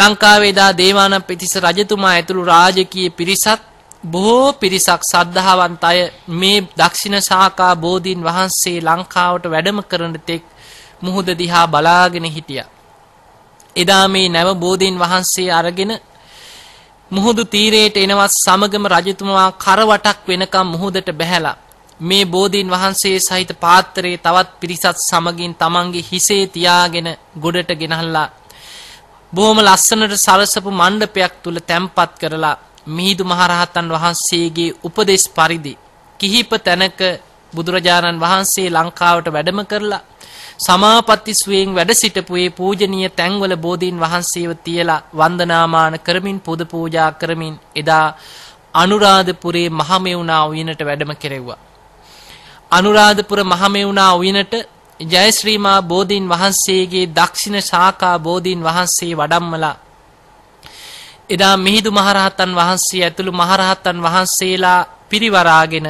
[SPEAKER 2] ලංකාවේ දා දේවානම්පියතිස්ස රජතුමා ඇතුළු රාජකීය පිරිසත් බොහෝ පිරිසක් සද්ධාවන්ත අය මේ දක්ෂින ශාකා බෝධීන් වහන්සේ ලංකාවට වැඩම කරන තෙක් මුහුද දිහා බලාගෙන හිටියා. එදා මේ නැව බෝධීන් වහන්සේ අරගෙන මුහුදු තීරයට එනවත් සමගම රජතුමා කරවටක් වෙනකම් මුහුදට බැහැලා මේ බෝධීන් වහන්සේ සහිත පාත්‍රයේ තවත් පිරිසත් සමගින් තමන්ගේ හිසේ තියාගෙන ගොඩට ගෙනහල්ලා බොහොම ලස්සනට සරසපු මණ්ඩපයක් තුල තැම්පත් කරලා මිහිඳු මහරහතන් වහන්සේගේ උපදේශ පරිදි කිහිප තැනක බුදුරජාණන් වහන්සේ ලංකාවට වැඩම කරලා සමාපatti සුවයෙන් වැඩ සිටපු ඒ පූජනීය තැන්වල බෝධීන් වහන්සේව තියලා වන්දනාමාන කරමින් පොද පූජා කරමින් එදා අනුරාධපුරේ මහමෙවුනා උයනට වැඩම කෙරෙව්වා. අනුරාධපුර මහමෙවුනා උයනට ජයශ්‍රීමා බෝධීන් වහන්සේගේ දක්ෂින ශාඛා බෝධීන් වහන්සේ වඩම්මලා එදා මිහිඳු මහරහතන් වහන්සේ ඇතුළු මහරහතන් වහන්සේලා පිරිවරාගෙන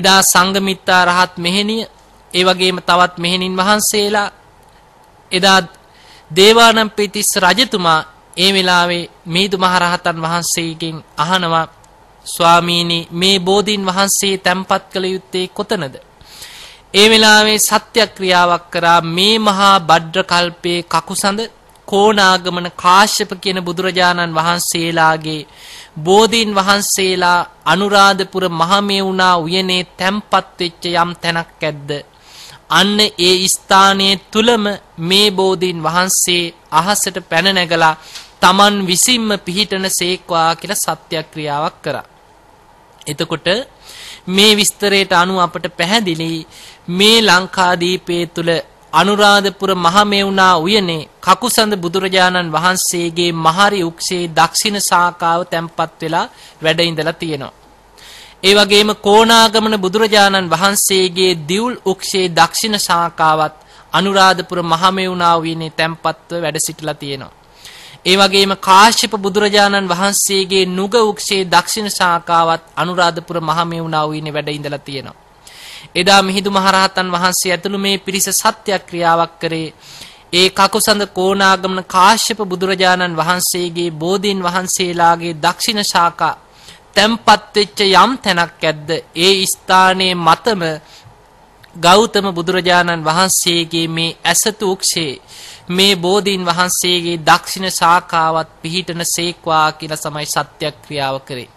[SPEAKER 2] එදා සංඝමිත්තා රහත් මෙහෙණිය ඒ වගේම තවත් මෙහෙණින් වහන්සේලා එදා දේවානම්පියතිස්ස රජතුමා ඒ වෙලාවේ මිහිඳු මහරහතන් වහන්සේගෙන් අහනවා ස්වාමීනි මේ බෝධීන් වහන්සේ තැම්පත් කළ යුත්තේ කොතනද ඒ වෙලාවේ සත්‍යක්‍රියාවක් කරා මේ මහා බද්ද්‍ර කල්පයේ කකුසඳ කෝණාගමන කාශ්‍යප කියන බුදුරජාණන් වහන්සේලාගේ බෝධීන් වහන්සේලා අනුරාධපුර මහමෙවුනා උයනේ තැම්පත් වෙච්ච යම් තැනක් ඇද්ද අන්න ඒ ස්ථානයේ තුලම මේ බෝධීන් වහන්සේ අහසට පැන නැගලා Taman විසින්ම පිහිටන සේක්වා කියලා සත්‍යක්‍රියාවක් කරා එතකොට මේ විස්තරයට අනුව අපට පැහැදිලි මේ ලංකාදීපයේ තුල අනුරාධපුර මහමෙවුනා උයනේ කකුසඳ බුදුරජාණන් වහන්සේගේ මහරි උක්ෂේ දක්ෂින ශාඛාව තැම්පත් වෙලා වැඩ ඉඳලා තියෙනවා. ඒ වගේම කොණාගමන බුදුරජාණන් වහන්සේගේ දිවුල් උක්ෂේ දක්ෂින ශාඛාවත් අනුරාධපුර මහමෙවුනා උයනේ තැම්පත්ව වැඩ සිටලා තියෙනවා. ඒ වගේම කාශ්‍යප බුදුරජාණන් වහන්සේගේ නුග උක්ෂේ දක්ෂින ශාඛාවත් අනුරාධපුර මහමෙවුනා උයනේ වැඩ ඉඳලා තියෙනවා. එදා මිහිඳු මහරහතන් වහන්සේ ඇතුළු මේ පිරිස සත්‍යක්‍රියාවක් කරේ. ඒ කකුසඳ කෝණාගමන කාශ්‍යප බුදුරජාණන් වහන්සේගේ බෝධීන් වහන්සේලාගේ දක්ෂින ශාකා තැම්පත් වෙච්ච යම් තැනක් ඇද්ද ඒ ස්ථානයේ මතම ගෞතම බුදුරජාණන් වහන්සේගේ මේ ඇසතුක්ෂේ මේ බෝධීන් වහන්සේගේ දක්ෂින ශාකාවත් පිහිටන සේක්වා කියලා සමයි සත්‍යක්‍රියාව කරේ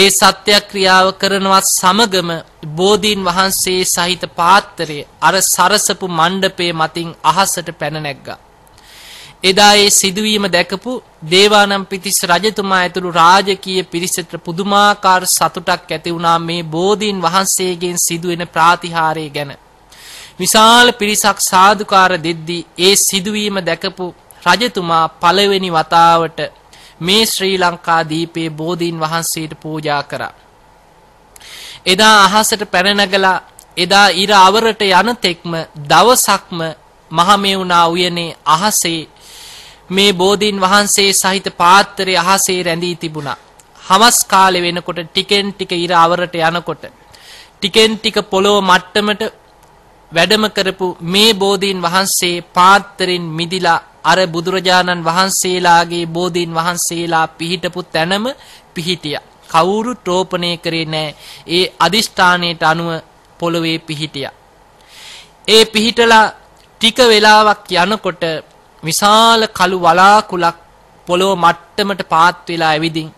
[SPEAKER 2] ඒ සත්‍යක්‍රියාව කරනවත් සමගම බෝධීන් වහන්සේ සහිත පාත්‍රයේ අර සරසපු මණ්ඩපයේ මතින් අහසට පැන නැග්ගා. එදා ඒ සිදුවීම දැකපු දේවානම් පිතිස් රජතුමා ඇතුළු රාජකීය පිරිසට පුදුමාකාර සතුටක් ඇති වුණා මේ බෝධීන් වහන්සේගෙන් සිදුවෙන ප්‍රාතිහාරය ගැන. විශාල පිරිසක් සාදුකාර දෙද්දී ඒ සිදුවීම දැකපු රජතුමා පළවෙනි වතාවට මේ ශ්‍රී ලංකා දීපේ බෝධීන් වහන්සේට පූජා කරා. එදා අහසට පැන නැගලා එදා ඉර අවරට යන තෙක්ම දවසක්ම මහමෙවුනා උයනේ අහසේ මේ බෝධීන් වහන්සේ සහිත පාත්‍රය අහසේ රැඳී තිබුණා. හවස් කාලේ වෙනකොට ටිකෙන් ටික ඉර අවරට යනකොට ටිකෙන් ටික පොළොව මට්ටමට වැඩම කරපු මේ බෝධීන් වහන්සේ පාත්‍රෙන් මිදිලා අර බුදුරජාණන් වහන්සේලාගේ බෝධීන් වහන්සේලා පිහිටපු තැනම පිහිටියා. කවුරු ටෝපණය කරේ නැහැ. ඒ අදිෂ්ඨානයට අනුව පොළවේ පිහිටියා. ඒ පිහිටලා ටික වෙලාවක් යනකොට විශාල කළු වලාකුලක් පොළොව මට්ටමට පාත් වෙලා ඇවිදින්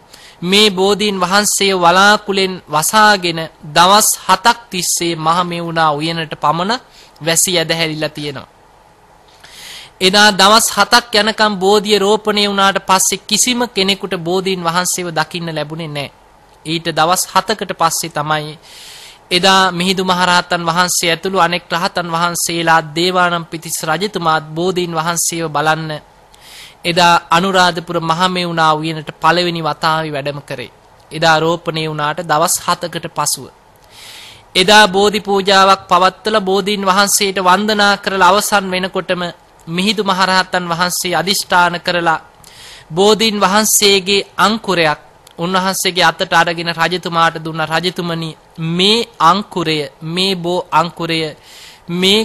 [SPEAKER 2] මේ බෝධීන් වහන්සේ වලාකුලෙන් වසාගෙන දවස් 7ක් තිස්සේ මහමෙවුනා උයනට පමණ වැසි ඇදහැරිලා තියෙනවා. එදා දවස් 7ක් යනකම් බෝධිය රෝපණය වුණාට පස්සේ කිසිම කෙනෙකුට බෝධීන් වහන්සේව දකින්න ලැබුණේ නැහැ. ඊට දවස් 7කට පස්සේ තමයි එදා මිහිඳු මහරහතන් වහන්සේ ඇතුළු අනෙක් රහතන් වහන්සේලා දේවානම් පිතිස් රජතුමාත් බෝධීන් වහන්සේව බලන්න එදා අනුරාධපුර මහමෙවුනා උයනට පළවෙනි වතාවේ වැඩම කරේ. එදා රෝපණය වුණාට දවස් 7කට පසුව. එදා බෝධි පූජාවක් පවත්වලා බෝධීන් වහන්සේට වන්දනා කරලා අවසන් වෙනකොටම මිහිඳු මහරහතන් වහන්සේ අදිෂ්ඨාන කරලා බෝධීන් වහන්සේගේ අංකුරයක් උන්වහන්සේගේ අතට අරගෙන රජතුමාට දුන්න රජතුමනි මේ අංකුරය මේ බෝ අංකුරය මේ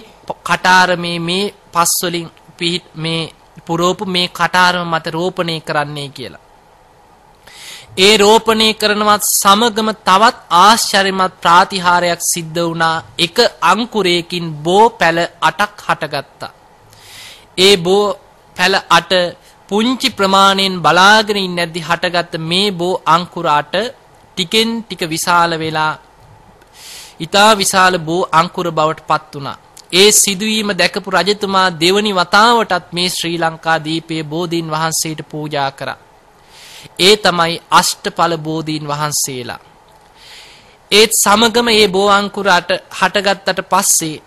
[SPEAKER 2] කටාරමේ මේ පස් වලින් පිහිට මේ පුරෝපු මේ කටාරම මත රෝපණය කරන්නේ කියලා. ඒ රෝපණය කරනවත් සමගම තවත් ආශ්චර්යමත් ප්‍රාතිහාරයක් සිද්ධ වුණා. එක අංකුරයකින් බෝ පැල 8ක් හටගත්තා. ඒ බෝ පැල අට පුංචි ප්‍රමාණයෙන් බලාගෙන ඉන්නේ නැද්දි හටගත් මේ බෝ අංකුර අට ටිකෙන් ටික විශාල වෙලා ඊතා විශාල බෝ අංකුර බවට පත් වුණා. ඒ සිදුවීම දැකපු රජතුමා දෙවනි වතාවටත් මේ ශ්‍රී ලංකා දීපයේ බෝධීන් වහන්සේට පූජා කරා. ඒ තමයි අෂ්ටඵල බෝධීන් වහන්සේලා. ඒත් සමගම මේ බෝ අංකුර හටගත්තට පස්සේ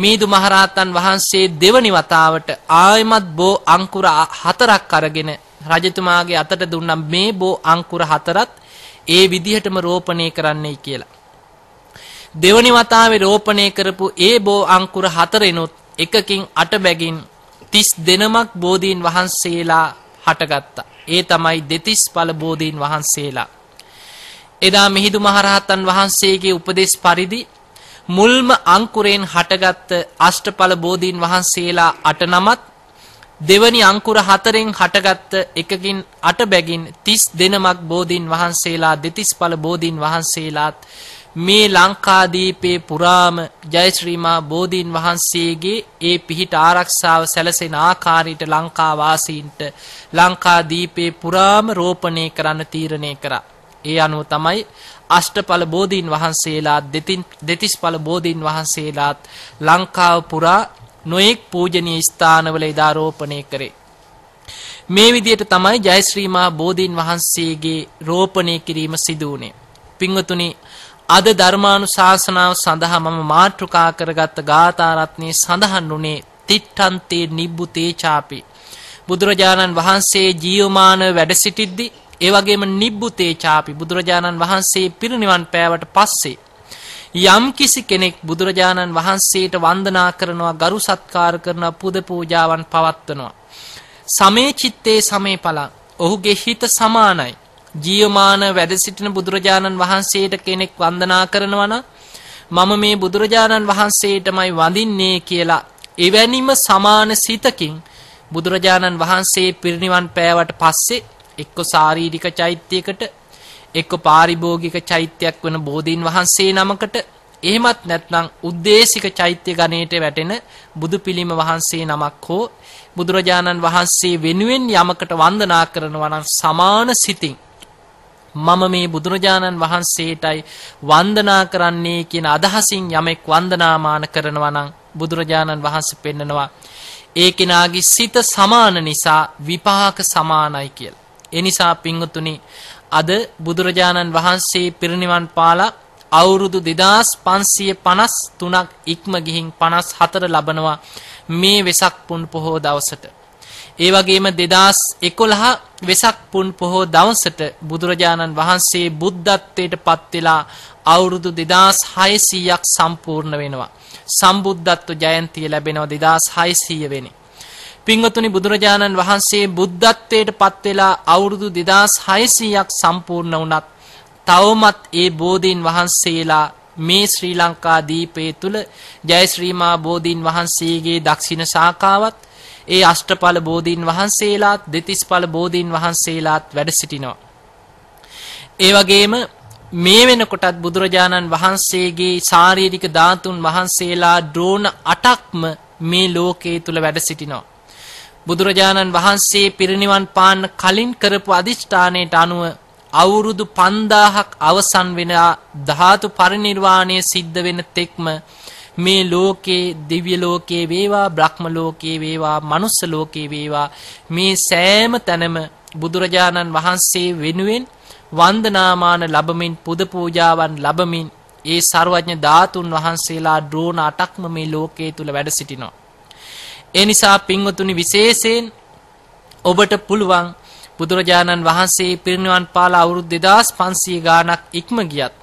[SPEAKER 2] මීදු මහරහතන් වහන්සේ දෙවනි වතාවට ආයමත් බෝ අංකුර හතරක් අරගෙන රජතුමාගේ අතට දුන්නා මේ බෝ අංකුර හතරත් ඒ විදිහටම රෝපණය කරන්නයි කියලා. දෙවනි වතාවේ රෝපණය කරපු ඒ බෝ අංකුර හතරෙනුත් එකකින් අට බැගින් 30 දෙනමක් බෝධීන් වහන්සේලා හටගත්තා. ඒ තමයි දෙතිස් ඵල බෝධීන් වහන්සේලා. එදා මිහිඳු මහරහතන් වහන්සේගේ උපදේශ පරිදි මුල්ම අංකුරයෙන් හටගත් අෂ්ටඵල බෝධීන් වහන්සේලා අට නමත් දෙවනි අංකුර හතරෙන් හටගත් එකකින් අට බැගින් 30 දෙනමක් බෝධීන් වහන්සේලා දෙතිස්ඵල බෝධීන් වහන්සේලාත් මේ ලංකාදීපේ පුරාම ජයශ්‍රීමා බෝධීන් වහන්සේගේ ඒ පිහිට ආරක්ෂාව සැලසෙන ආකාරයට ලංකා වාසීන්ට ලංකාදීපේ පුරාම රෝපණය කරන්න තීරණය කරා. ඒ අනුව තමයි අෂ්ටඵල බෝධීන් වහන්සේලාත් දෙතිස්ඵල බෝධීන් වහන්සේලාත් ලංකාව පුරා නොඑක් පූජනීය ස්ථානවල ඉදාරෝපණය කරේ. මේ විදිහට තමයි ජයශ්‍රී මහා බෝධීන් වහන්සේගේ රෝපණය කිරීම සිදු වුනේ. පින්වතුනි අද ධර්මානුශාසනාව සඳහා මම මාතෘකා කරගත් ගාථා රත්නයේ සඳහන් වුනේ තිට්ඨන්තේ නිබ්බුතේ ചാපි බුදුරජාණන් වහන්සේ ජීවමාන වැඩ සිටිද්දී ඒ වගේම නිබ්බුතේ ചാපි බුදුරජාණන් වහන්සේ පිරිනිවන් පෑවට පස්සේ යම් කිසි කෙනෙක් බුදුරජාණන් වහන්සේට වන්දනා කරනවා ගරු සත්කාර කරනවා පුද පූජාවන් පවත්වනවා සමේ චිත්තේ සමේ පලා ඔහුගේ හිත සමානයි ජීවමාන වැඩ සිටින බුදුරජාණන් වහන්සේට කෙනෙක් වන්දනා කරනවා මම මේ බුදුරජාණන් වහන්සේටමයි වඳින්නේ කියලා එවැනිම සමාන සිතකින් බුදුරජාණන් වහන්සේ පිරිනිවන් පෑවට පස්සේ එක්ක ශාරීරික චෛත්‍යයකට එක්ක පාරිභෝගික චෛත්‍යයක් වෙන බෝධීන් වහන්සේ නමකට එහෙමත් නැත්නම් උද්දේශික චෛත්‍ය ගණයට වැටෙන බුදු පිළිම වහන්සේ නමක් හෝ බුදුරජාණන් වහන්සේ වෙනුවෙන් යමකට වන්දනා කරනවා නම් සමාන සිතින් මම මේ බුදුරජාණන් වහන්සේටයි වන්දනා කරන්නේ කියන අදහසින් යමෙක් වන්දනාමාන කරනවා නම් බුදුරජාණන් වහන්සේ පෙන්නනවා ඒ කෙනාගේ සිත සමාන නිසා විපාක සමානයි කියලා එනිසා පින්වතුනි අද බුදුරජාණන් වහන්සේ පිරිනිවන් පාලා අවුරුදු 2553ක් ඉක්ම ගිහින් 54 ලබනවා මේ වෙසක් පුන් පොහෝ දවසට. ඒ වගේම 2011 වෙසක් පුන් පොහෝ දවසට බුදුරජාණන් වහන්සේ බුද්ධත්වයට පත් වෙලා අවුරුදු 2600ක් සම්පූර්ණ වෙනවා. සම්බුද්ධත්ව ජයන්තිය ලැබෙනවා 2600 වෙනි. පින්වතුනි බුදුරජාණන් වහන්සේ බුද්ධත්වයට පත් වෙලා අවුරුදු 2600ක් සම්පූර්ණ වුණත් තවමත් ඒ බෝධීන් වහන්සේලා මේ ශ්‍රී ලංකා දීපයේ තුල ජයශ්‍රීමා බෝධීන් වහන්සේගේ දක්ෂින ශාඛාවත් ඒ අෂ්ටඵල බෝධීන් වහන්සේලාත් දෙතිස්ඵල බෝධීන් වහන්සේලාත් වැඩ සිටිනවා. ඒ වගේම මේ වෙනකොටත් බුදුරජාණන් වහන්සේගේ ශාරීරික ධාතුන් වහන්සේලා ඩ්‍රෝන 8ක්ම මේ ලෝකයේ තුල වැඩ සිටිනවා. බුදුරජාණන් වහන්සේ පිරිනිවන් පාන්න කලින් කරපු අදිෂ්ඨානයට අනුව අවුරුදු 5000ක් අවසන් වෙන ධාතු පරිනිර්වාණය සිද්ධ වෙන තෙක්ම මේ ලෝකේ දිව්‍ය ලෝකේ වේවා බ්‍රහ්ම ලෝකේ වේවා මනුස්ස ලෝකේ වේවා මේ සෑම තැනම බුදුරජාණන් වහන්සේ වෙනුවෙන් වන්දනාමාන ලැබමින් පුද පූජාවන් ලැබමින් ඒ ਸਰවඥ ධාතුන් වහන්සේලා ඩ්‍රෝන 8ක්ම මේ ලෝකයේ තුල වැඩ සිටිනවා ඒ නිසා පින්වතුනි විශේෂයෙන් ඔබට පුළුවන් බුදුරජාණන් වහන්සේ පිරිනිවන් පාලා අවුරුදු 2500 ගාණක් ඉක්ම ගියත්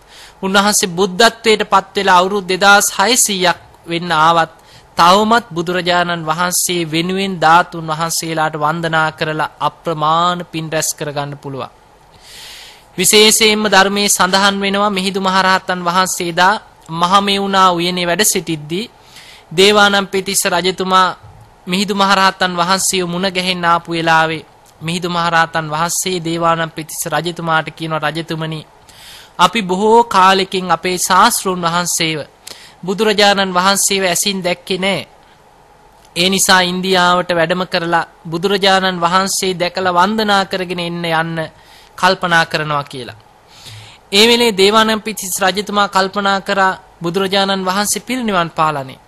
[SPEAKER 2] උන්වහන්සේ බුද්ධත්වයට පත් වෙලා අවුරුදු 2600ක් වෙන්න ආවත් තවමත් බුදුරජාණන් වහන්සේ වෙනුවෙන් ධාතුන් වහන්සේලාට වන්දනා කරලා අප්‍රමාණ පින් රැස් කරගන්න පුළුවන්. විශේෂයෙන්ම ධර්මයේ සඳහන් වෙනවා මිහිඳු මහරහතන් වහන්සේ දා මහමෙවුනා උයනේ වැඩ සිටිද්දී දේවානම් පිටිස්ස රජතුමා මිහිඳු මහරහතන් වහන්සේව මුණ ගැහෙන්න ආපු වෙලාවේ මිහිඳු මහරහතන් වහන්සේ දේවානම්පියතිස්ස රජතුමාට කියනවා රජතුමනි අපි බොහෝ කාලෙකින් අපේ ශාස්ත්‍රුන් වහන්සේව බුදුරජාණන් වහන්සේව ඇසින් දැක්කේ නෑ. ඒ නිසා ඉන්දියාවට වැඩම කරලා බුදුරජාණන් වහන්සේ දැකලා වන්දනා කරගෙන එන්න යන්න කල්පනා කරනවා කියලා. ඒ වෙලේ දේවානම්පියතිස්ස රජතුමා කල්පනා කරා බුදුරජාණන් වහන්සේ පිරිනිවන් පාලානේ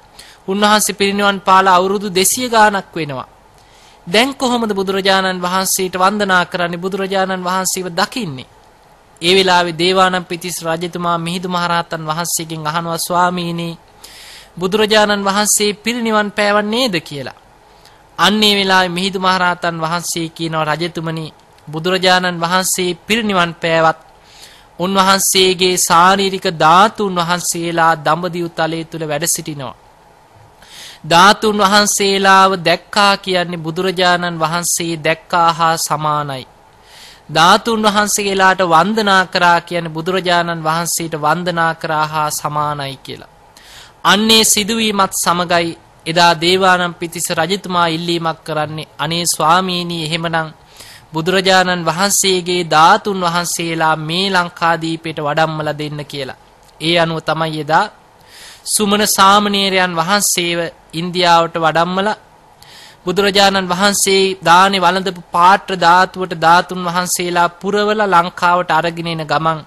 [SPEAKER 2] උන්වහන්සේ පිරිනිවන් පාලා අවුරුදු 200 ගාණක් වෙනවා. දැන් කොහොමද බුදුරජාණන් වහන්සේට වන්දනා කරන්නේ බුදුරජාණන් වහන්සේව දකින්නේ? ඒ වෙලාවේ දේවානම්පියතිස් රජතුමා මිහිඳු මහරහතන් වහන්සේගෙන් අහනවා ස්වාමීනි බුදුරජාණන් වහන්සේ පිරිනිවන් පෑවන්නේද කියලා. අන්න ඒ වෙලාවේ මිහිඳු මහරහතන් වහන්සේ කියනවා රජතුමනි බුදුරජාණන් වහන්සේ පිරිනිවන් පෑවත් උන්වහන්සේගේ ශාරීරික ධාතුන් වහන්සේලා දඹදිව් තලයේ තුල වැඩ සිටිනවා. ධාතුන් වහන්සේලාව දැක්කා කියන්නේ බුදුරජාණන් වහන්සේ දැක්කා හා සමානයි. ධාතුන් වහන්සේලාට වන්දනා කරා කියන්නේ බුදුරජාණන් වහන්සේට වන්දනා කරා හා සමානයි කියලා. අන්නේ සිදුවීමත් සමගයි එදා දේවානම් පිතිස රජතුමා ඉල්ලීමක් කරන්නේ අනේ ස්වාමීනි එහෙමනම් බුදුරජාණන් වහන්සේගේ ධාතුන් වහන්සේලා මේ ලංකාදීපයට වඩම්මලා දෙන්න කියලා. ඒ අනුව තමයි එදා සුමන සාමණේරයන් වහන්සේව ඉන්දියාවට වඩම්මලා බුදුරජාණන් වහන්සේ දානේ වළඳපු පාත්‍ර ධාතුවට ධාතුන් වහන්සේලා පුරවලා ලංකාවට අරගෙන එන ගමන්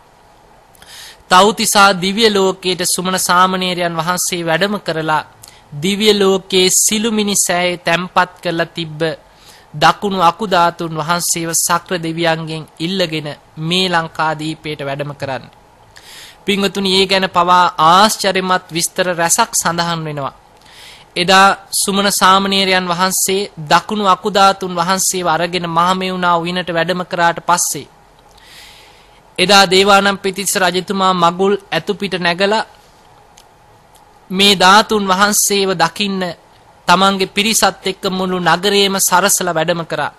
[SPEAKER 2] තෞතිසා දිව්‍ය ලෝකයේට සුමන සාමණේරයන් වහන්සේ වැඩම කරලා දිව්‍ය ලෝකයේ සිළු මිනිසෑයේ තැම්පත් කරලා තිබ්බ දකුණු අකු ධාතුන් වහන්සේව සක්‍ර දෙවියන්ගෙන් ඉල්ලගෙන මේ ලංකාදීපයට වැඩම කරන්නේ පින්වතුනි ඒ ගැන පවා ආශ්චර්යමත් විස්තර රැසක් සඳහන් වෙනවා. එදා සුමන සාමණේරයන් වහන්සේ දකුණු අකුධාතුන් වහන්සේව අරගෙන මහමෙවුනා උිනට වැඩම කරාට පස්සේ එදා දේවානම්පියතිස්ස රජතුමා මගුල් ඇතු පිට නැගලා මේ ධාතුන් වහන්සේව දකින්න තමන්ගේ පිරිසත් එක්ක මුළු නගරයේම සරසලා වැඩම කරා.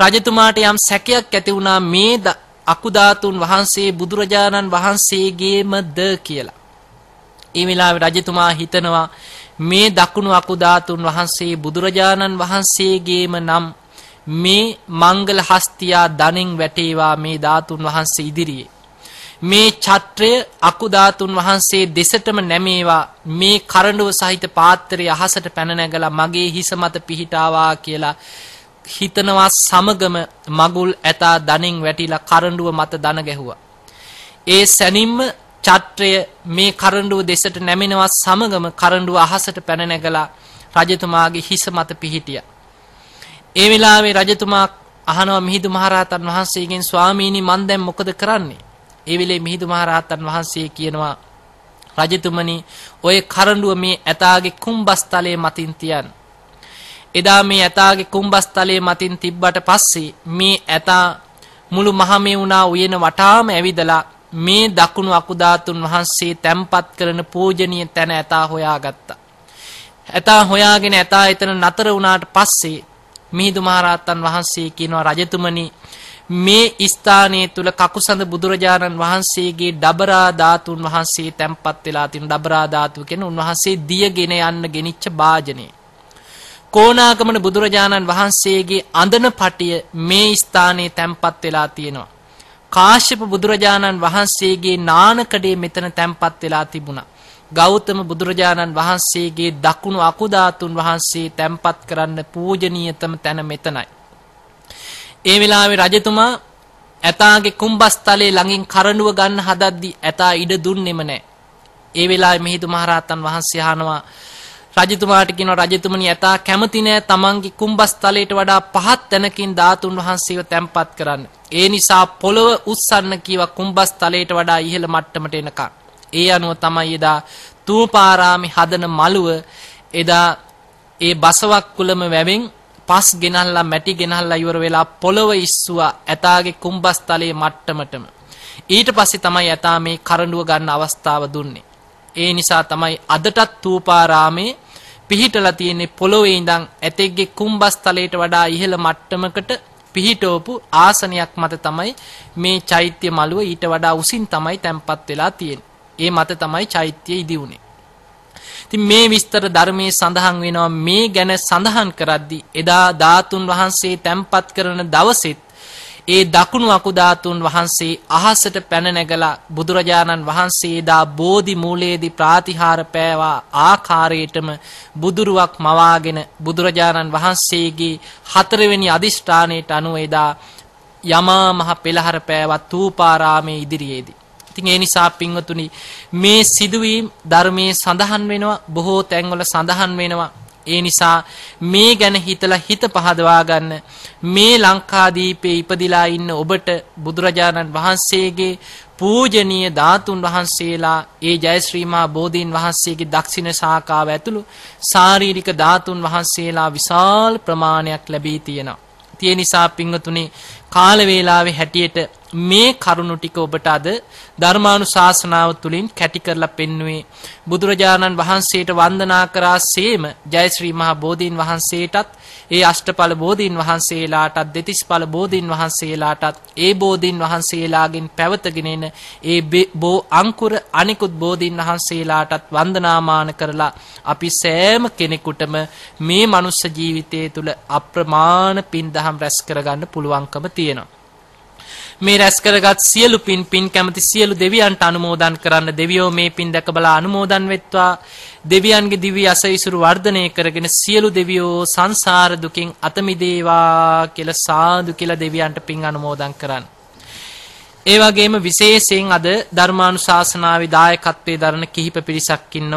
[SPEAKER 2] රජතුමාට යම් සැකයක් ඇති වුණා මේ අකුධාතුන් වහන්සේ බුදුරජාණන් වහන්සේගේමද කියලා. ඒ වෙලාවේ රජතුමා හිතනවා මේ දකුණු අකුධාතුන් වහන්සේ බුදුරජාණන් වහන්සේගේම නම් මේ මංගල හස්තියා දණින් වැටේවා මේ ධාතුන් වහන්සේ ඉදිරියේ මේ ඡත්‍රය අකු ධාතුන් වහන්සේ දෙසටම නැමේවා මේ කරඬුව සහිත පාත්‍රය අහසට පැන නැගලා මගේ හිස මත පිහිටාවා කියලා හිතනවා සමගම මගුල් ඇතා දණින් වැටිලා කරඬුව මත දන ගැහුවා. ඒ සැනින්ම චත්‍රය මේ කරඬුව දෙසට නැමෙනවා සමගම කරඬුව අහසට පැන නැගලා රජතුමාගේ හිස මත පිහිටියා. ඒ වෙලාවේ රජතුමා අහනවා මිහිඳු මහරහතන් වහන්සේගෙන් ස්වාමීනි මන් දැන් මොකද කරන්නේ? ඒ වෙලේ මිහිඳු මහරහතන් වහන්සේ කියනවා රජතුමනි ඔය කරඬුව මේ ඇතාගේ කුඹස්තලයේ මතින් තියන්න. එදා මේ ඇතාගේ කුඹස්තලයේ මතින් තිබ්බට පස්සේ මේ ඇතා මුළු මහමෙවුනා උයන වටාම ඇවිදලා මේ දකුණු අකුධාතුන් වහන්සේ තැම්පත් කරන පූජනීය තැන ඇතා හොයාගත්තා. ඇතා හොයාගෙන ඇතා එතන නතර වුණාට පස්සේ මිහිඳු මහරහතන් වහන්සේ කියනවා රජතුමනි මේ ස්ථානයේ තුල කකුසඳ බුදුරජාණන් වහන්සේගේ ඩබරා ධාතුන් වහන්සේ තැම්පත් වෙලා තියෙන ඩබරා ධාතුව කියන උන්වහන්සේ දියගෙන යන්න ගෙනිච්ච වාජනේ කෝණාගමන බුදුරජාණන් වහන්සේගේ අඳන පටිය මේ ස්ථානයේ තැම්පත් වෙලා තියෙනවා. කාශ්‍යප බුදුරජාණන් වහන්සේගේ නානකඩේ මෙතන තැම්පත් වෙලා තිබුණා. ගෞතම බුදුරජාණන් වහන්සේගේ දකුණු අකුධාතුන් වහන්සේ තැම්පත් කරන්න පූජනීයතම තැන මෙතනයි. ඒ වෙලාවේ රජතුමා ඇතාගේ කුම්බස්තලයේ ළඟින් කරඬුව ගන්න හදද්දී ඇතා ඉඩ දුන්නෙම නැහැ. ඒ වෙලාවේ මිහිඳු මහරහතන් වහන්සේ අහනවා රජතුමාට කියනවා රජතුමනි ඇතා කැමති නෑ තමන්ගේ කුඹස්තලයට වඩා පහත් තැනකින් ධාතුන් වහන්සේව තැන්පත් කරන්න. ඒ නිසා පොළව උස්සන්න කීවා කුඹස්තලයට වඩා ඉහළ මට්ටමට එනකන්. ඒ අනුව තමයි එදා තූපාරාමි හදන මළුව එදා ඒ බසවක් කුලම වැවෙන් පස් ගෙනල්ලා මැටි ගෙනල්ලා ඉවර වෙලා පොළව ඉස්සුවා ඇතාගේ කුඹස්තලයේ මට්ටමටම. ඊට පස්සේ තමයි ඇතා මේ කරඬුව ගන්න අවස්ථාව දුන්නේ. ඒ නිසා තමයි අදටත් තූපාරාමේ පිහිටලා තියෙන්නේ පොළොවේ ඉඳන් ඇතෙක්ගේ කුම්බස්තලයට වඩා ඉහළ මට්ටමකට පිහිටෝපු ආසනයක් මත තමයි මේ චෛත්‍ය මළුව ඊට වඩා උසින් තමයි තැන්පත් වෙලා තියෙන්නේ. ඒ මත තමයි චෛත්‍ය ඉදි උනේ. ඉතින් මේ විස්තර ධර්මයේ සඳහන් වෙනවා මේ ගැන සඳහන් කරද්දී එදා ධාතුන් වහන්සේ තැන්පත් කරන දවසෙත් ඒ දකුණු අකුධාතුන් වහන්සේ අහසට පැන නැගලා බුදුරජාණන් වහන්සේ දා බෝධි මූලයේදී ප්‍රාතිහාර පෑවා ආකාරයටම බුදුරුවක් මවාගෙන බුදුරජාණන් වහන්සේගේ හතරවෙනි අදිෂ්ඨානයට අනුව එදා යමා මහ පෙළහර පෑවා තූපාරාමේ ඉදිරියේදී. ඉතින් ඒ නිසා පින්වතුනි මේ සිදුවීම් ධර්මයේ සඳහන් වෙනවා බොහෝ තැන්වල සඳහන් වෙනවා ඒ නිසා මේ ගැන හිතලා හිත පහදවා ගන්න මේ ලංකාදීපේ ඉපදිලා ඉන්න ඔබට බුදුරජාණන් වහන්සේගේ පූජනීය ධාතුන් වහන්සේලා ඒ ජයශ්‍රීමා බෝධීන් වහන්සේගේ දක්ෂින ශාඛාව ඇතුළු ශාරීරික ධාතුන් වහන්සේලා විශාල ප්‍රමාණයක් ලැබී තියෙනවා. tie නිසා පිංගතුනේ කාල වේලාවේ හැටියට මේ කරුණු ටික ඔබට අද ධර්මානුශාසනාව තුලින් කැටි කරලා පෙන්වුවේ බුදුරජාණන් වහන්සේට වන්දනා කරා සේම ජයශ්‍රී මහ බෝධීන් වහන්සේටත් ඒ අෂ්ටඵල බෝධීන් වහන්සේලාටත් දෙතිස්ඵල බෝධීන් වහන්සේලාටත් ඒ බෝධීන් වහන්සේලාගෙන් පැවතගෙන එන ඒ බෝ අංකුර අනිකුත් බෝධීන් වහන්සේලාටත් වන්දනාමාන කරලා අපි සෑම කෙනෙකුටම මේ මනුස්ස ජීවිතයේ තුල අප්‍රමාණ පින් දහම් රැස් කරගන්න පුළුවන්කම තියෙනවා මේ රැස් කරගත් සියලු පින් පින් කැමති සියලු දෙවියන්ට අනුමෝදන් කරන්න දෙවියෝ මේ පින් දැක බලා අනුමෝදන් වෙත්වා දෙවියන්ගේ දිවි අසවිසුරු වර්ධනය කරගෙන සියලු දෙවියෝ සංසාර දුකින් අත මිදේවා කියලා සාදු කියලා දෙවියන්ට පින් අනුමෝදන් කරන්න. ඒ වගේම විශේෂයෙන් අද ධර්මානුශාසනාවේ දායකත්වයේ දරන කිහිප පිරිසක් ඉන්නවා